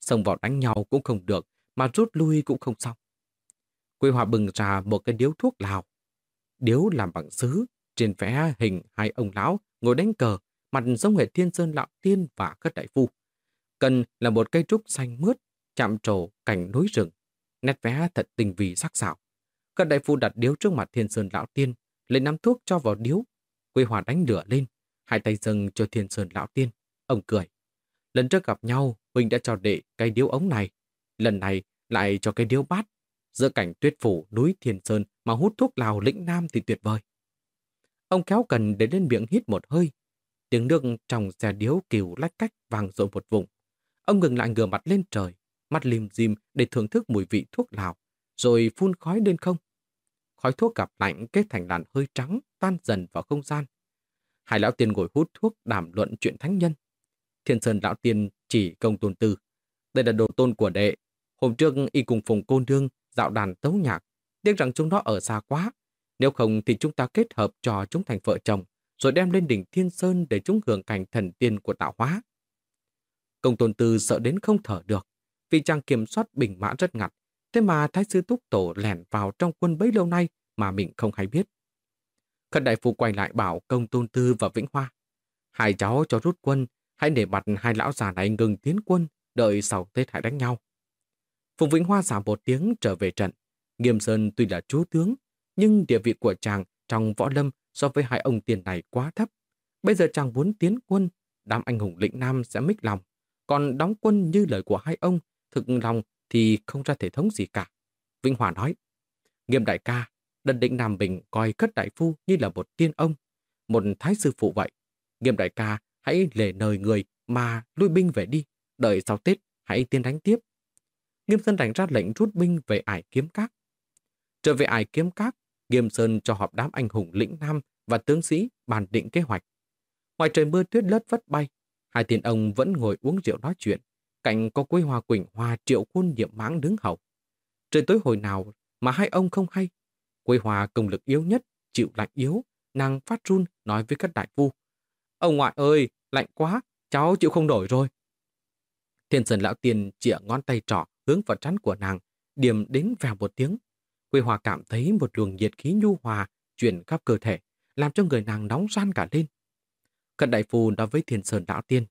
Xông vào đánh nhau cũng không được, mà rút lui cũng không xong. Quy Hòa bừng ra một cái điếu thuốc lào. Điếu làm bằng sứ, trên vẽ hình hai ông lão ngồi đánh cờ, mặt giống hệ thiên sơn lão tiên và các đại phu. Cần là một cây trúc xanh mướt, chạm trổ cảnh núi rừng. Nét vẽ thật tình vì sắc sảo. Các đại phu đặt điếu trước mặt thiên sơn lão tiên, lấy nắm thuốc cho vào điếu. quy Hòa đánh lửa lên, hai tay dâng cho thiên sơn lão tiên. Ông cười. Lần trước gặp nhau, Huynh đã cho đệ cây điếu ống này. Lần này lại cho cây điếu bát. Giữa cảnh tuyết phủ núi thiền Sơn mà hút thuốc lào lĩnh nam thì tuyệt vời. Ông kéo cần để lên miệng hít một hơi. Tiếng nước trong xe điếu kiều lách cách vàng rộn một vùng. Ông ngừng lại ngửa mặt lên trời, mắt lim dim để thưởng thức mùi vị thuốc lào, rồi phun khói lên không. Khói thuốc gặp lạnh kết thành làn hơi trắng, tan dần vào không gian. Hai lão tiên ngồi hút thuốc đàm luận chuyện thánh nhân. Thiên Sơn lão tiên chỉ công tôn tư. Đây là đồ tôn của đệ. Hôm trước y cùng phùng cô nương dạo đàn tấu nhạc. Tiếc rằng chúng nó ở xa quá. Nếu không thì chúng ta kết hợp cho chúng thành vợ chồng, rồi đem lên đỉnh Thiên Sơn để chúng hưởng cảnh thần tiên của tạo hóa. Công tôn tư sợ đến không thở được, vì chàng kiểm soát bình mã rất ngặt. Thế mà Thái sư Túc Tổ lẻn vào trong quân bấy lâu nay mà mình không hay biết. Khất đại phu quay lại bảo công tôn tư và Vĩnh Hoa. Hai cháu cho rút quân Hãy để mặt hai lão già này ngừng tiến quân, đợi sau Tết hãy đánh nhau. Phùng Vĩnh Hoa giảm một tiếng trở về trận. Nghiêm Sơn tuy là chúa tướng, nhưng địa vị của chàng trong võ lâm so với hai ông tiền này quá thấp. Bây giờ chàng muốn tiến quân, đám anh hùng lĩnh Nam sẽ mích lòng. Còn đóng quân như lời của hai ông, thực lòng thì không ra thể thống gì cả. Vĩnh Hòa nói, Nghiêm đại ca, đần định Nam Bình coi cất đại phu như là một tiên ông, một thái sư phụ vậy. Nghiêm đại ca hãy lề nời người mà lui binh về đi, đợi sau Tết hãy tiến đánh tiếp. Nghiêm Sơn đánh ra lệnh rút binh về ải kiếm các. Trở về ải kiếm các, Nghiêm Sơn cho họp đám anh hùng lĩnh Nam và tướng sĩ bàn định kế hoạch. Ngoài trời mưa tuyết lất vất bay, hai tiền ông vẫn ngồi uống rượu nói chuyện, cạnh có quê hoa quỳnh hoa triệu khuôn nhiệm mãng đứng hậu. Trời tối hồi nào mà hai ông không hay. Quê hoa công lực yếu nhất, chịu lạnh yếu, nàng phát run nói với các đại phu. Ông ngoại ơi, lạnh quá, cháu chịu không nổi rồi. Thiên sơn lão tiên chĩa ngón tay trỏ hướng vào trán của nàng, điểm đến vèo một tiếng. Quê Hòa cảm thấy một luồng nhiệt khí nhu hòa chuyển khắp cơ thể, làm cho người nàng nóng ran cả lên. Cận đại phu nói với Thiên Sơn lão tiên,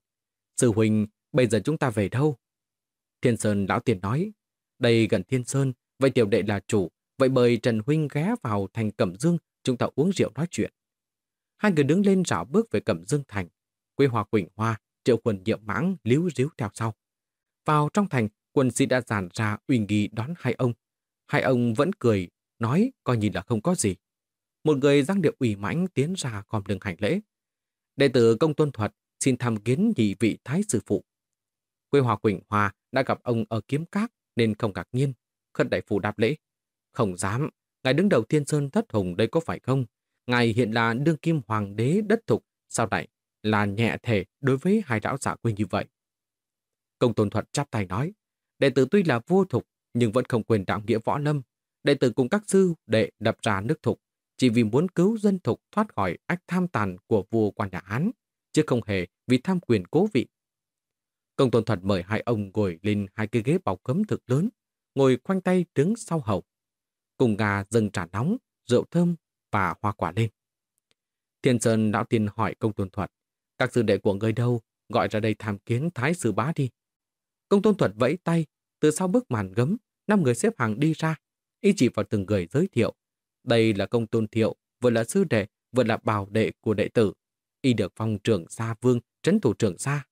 Sư huynh, bây giờ chúng ta về đâu? Thiên Sơn lão tiên nói, đây gần Thiên Sơn, vậy tiểu đệ là chủ, vậy mời Trần huynh ghé vào thành Cẩm Dương, chúng ta uống rượu nói chuyện. Hai người đứng lên rảo bước về Cẩm Dương Thành. Quê Hòa Quỳnh Hoa, triệu quần nhiệm mãng líu ríu theo sau. Vào trong thành, quân sĩ đã dàn ra uy nghi đón hai ông. Hai ông vẫn cười, nói coi như là không có gì. Một người giang điệu ủy mãnh tiến ra khom lưng hành lễ. Đệ tử công tôn thuật xin tham kiến nhị vị thái sư phụ. Quê Hòa Quỳnh Hoa đã gặp ông ở kiếm cát nên không ngạc nhiên. Khất đại phủ đáp lễ. Không dám, ngài đứng đầu thiên sơn thất hùng đây có phải không? Ngài hiện là đương kim hoàng đế đất thục, sao lại là nhẹ thể đối với hai lão giả quên như vậy? Công tôn thuật chắp tay nói, đệ tử tuy là vua thục, nhưng vẫn không quên đạo nghĩa võ lâm. Đệ tử cùng các sư đệ đập ra nước thục, chỉ vì muốn cứu dân thục thoát khỏi ách tham tàn của vua quan nhà Hán, chứ không hề vì tham quyền cố vị. Công tôn thuật mời hai ông ngồi lên hai cái ghế bọc cấm thực lớn, ngồi khoanh tay đứng sau hậu. Cùng gà dâng trà nóng, rượu thơm và hoa quả lên. Thiên Sơn lão tiên hỏi công tôn thuật, các sư đệ của người đâu, gọi ra đây tham kiến thái sư bá đi. Công tôn thuật vẫy tay, từ sau bức màn gấm, năm người xếp hàng đi ra, y chỉ vào từng người giới thiệu. Đây là công tôn thiệu, vừa là sư đệ, vừa là bảo đệ của đệ tử. Y được phong trưởng Sa Vương, trấn thủ trưởng Sa.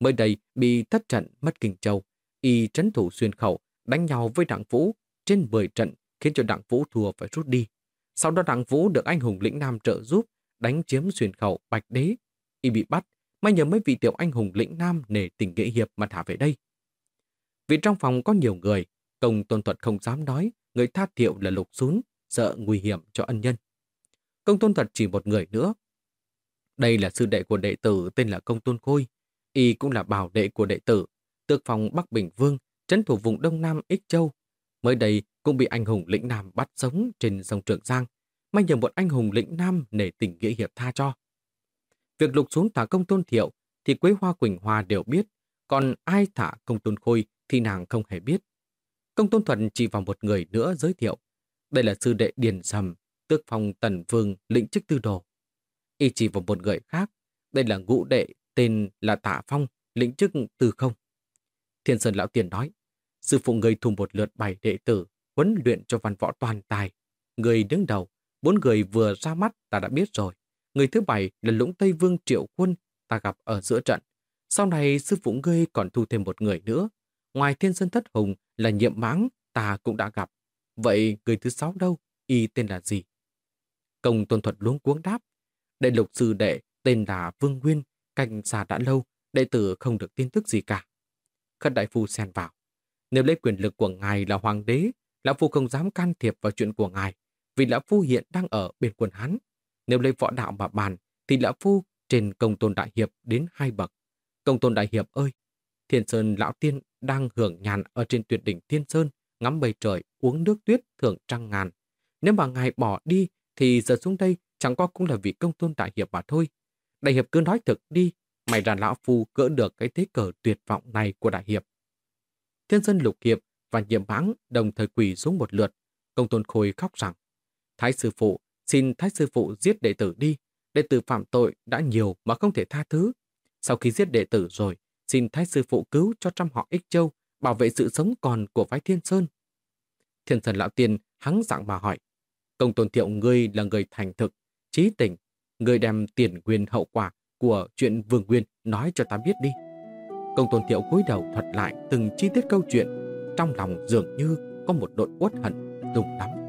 Mới đây, bị thất trận mất Kinh Châu, y trấn thủ xuyên khẩu, đánh nhau với Đặng Vũ trên 10 trận khiến cho Đặng Vũ thua phải rút đi. Sau đó Đặng Vũ được anh hùng lĩnh Nam trợ giúp đánh chiếm xuyên khẩu Bạch Đế. Y bị bắt, may nhờ mấy vị tiểu anh hùng lĩnh Nam nể tình nghĩa hiệp mà thả về đây. Vì trong phòng có nhiều người, công tôn thuật không dám nói, người tha thiệu là lục xún, sợ nguy hiểm cho ân nhân. Công tôn thuật chỉ một người nữa. Đây là sư đệ của đệ tử tên là Công tôn Khôi. Y cũng là bảo đệ của đệ tử, tước phòng Bắc Bình Vương, trấn thủ vùng Đông Nam Ích Châu. Mới đây cũng bị anh hùng lĩnh Nam bắt sống trên sông Trường Giang, may nhờ một anh hùng lĩnh Nam nể tình nghĩa hiệp tha cho. Việc lục xuống thả công tôn thiệu thì Quế Hoa Quỳnh Hoa đều biết, còn ai thả công tôn khôi thì nàng không hề biết. Công tôn thuận chỉ vào một người nữa giới thiệu. Đây là sư đệ Điền Sầm, tước phong tần vương lĩnh chức tư đồ. Y chỉ vào một người khác, đây là ngũ đệ tên là Tạ Phong, lĩnh chức tư không. Thiên Sơn Lão Tiền nói, sư phụ người thu một lượt bảy đệ tử, huấn luyện cho văn võ toàn tài. Người đứng đầu, bốn người vừa ra mắt ta đã biết rồi. Người thứ bảy là Lũng Tây Vương Triệu Quân ta gặp ở giữa trận. Sau này sư phụ ngươi còn thu thêm một người nữa. Ngoài thiên sơn thất hùng là nhiệm mãng ta cũng đã gặp. Vậy người thứ sáu đâu? Y tên là gì? Công tôn thuật luống cuống đáp. Đệ lục sư đệ tên là Vương Nguyên, canh xa đã lâu, đệ tử không được tin tức gì cả. Khất đại phu xen vào. Nếu lấy quyền lực của ngài là hoàng đế, lão phu không dám can thiệp vào chuyện của ngài, vì lão phu hiện đang ở bên quần hắn. Nếu lấy võ đạo mà bàn, thì lão phu trên công tôn đại hiệp đến hai bậc. Công tôn đại hiệp ơi, Thiên Sơn lão tiên đang hưởng nhàn ở trên tuyệt đỉnh Thiên Sơn, ngắm bầy trời, uống nước tuyết thưởng trăng ngàn. Nếu mà ngài bỏ đi, thì giờ xuống đây chẳng qua cũng là vị công tôn đại hiệp mà thôi. Đại hiệp cứ nói thực đi, mày ra lão phu gỡ được cái thế cờ tuyệt vọng này của đại hiệp. Thiên dân lục hiệp và nhiệm mãng đồng thời quỳ xuống một lượt. Công tôn khôi khóc rằng, Thái sư phụ, xin thái sư phụ giết đệ tử đi, đệ tử phạm tội đã nhiều mà không thể tha thứ. Sau khi giết đệ tử rồi, xin Thái Sư Phụ cứu cho trăm họ Ích Châu, bảo vệ sự sống còn của phái Thiên Sơn. Thiên Sơn Lão Tiên hắng giọng mà hỏi, công tôn thiệu ngươi là người thành thực, trí tình, ngươi đem tiền quyền hậu quả của chuyện Vương Nguyên nói cho ta biết đi. Công tôn thiệu cúi đầu thuật lại từng chi tiết câu chuyện, trong lòng dường như có một đội uất hận, dùng lắm.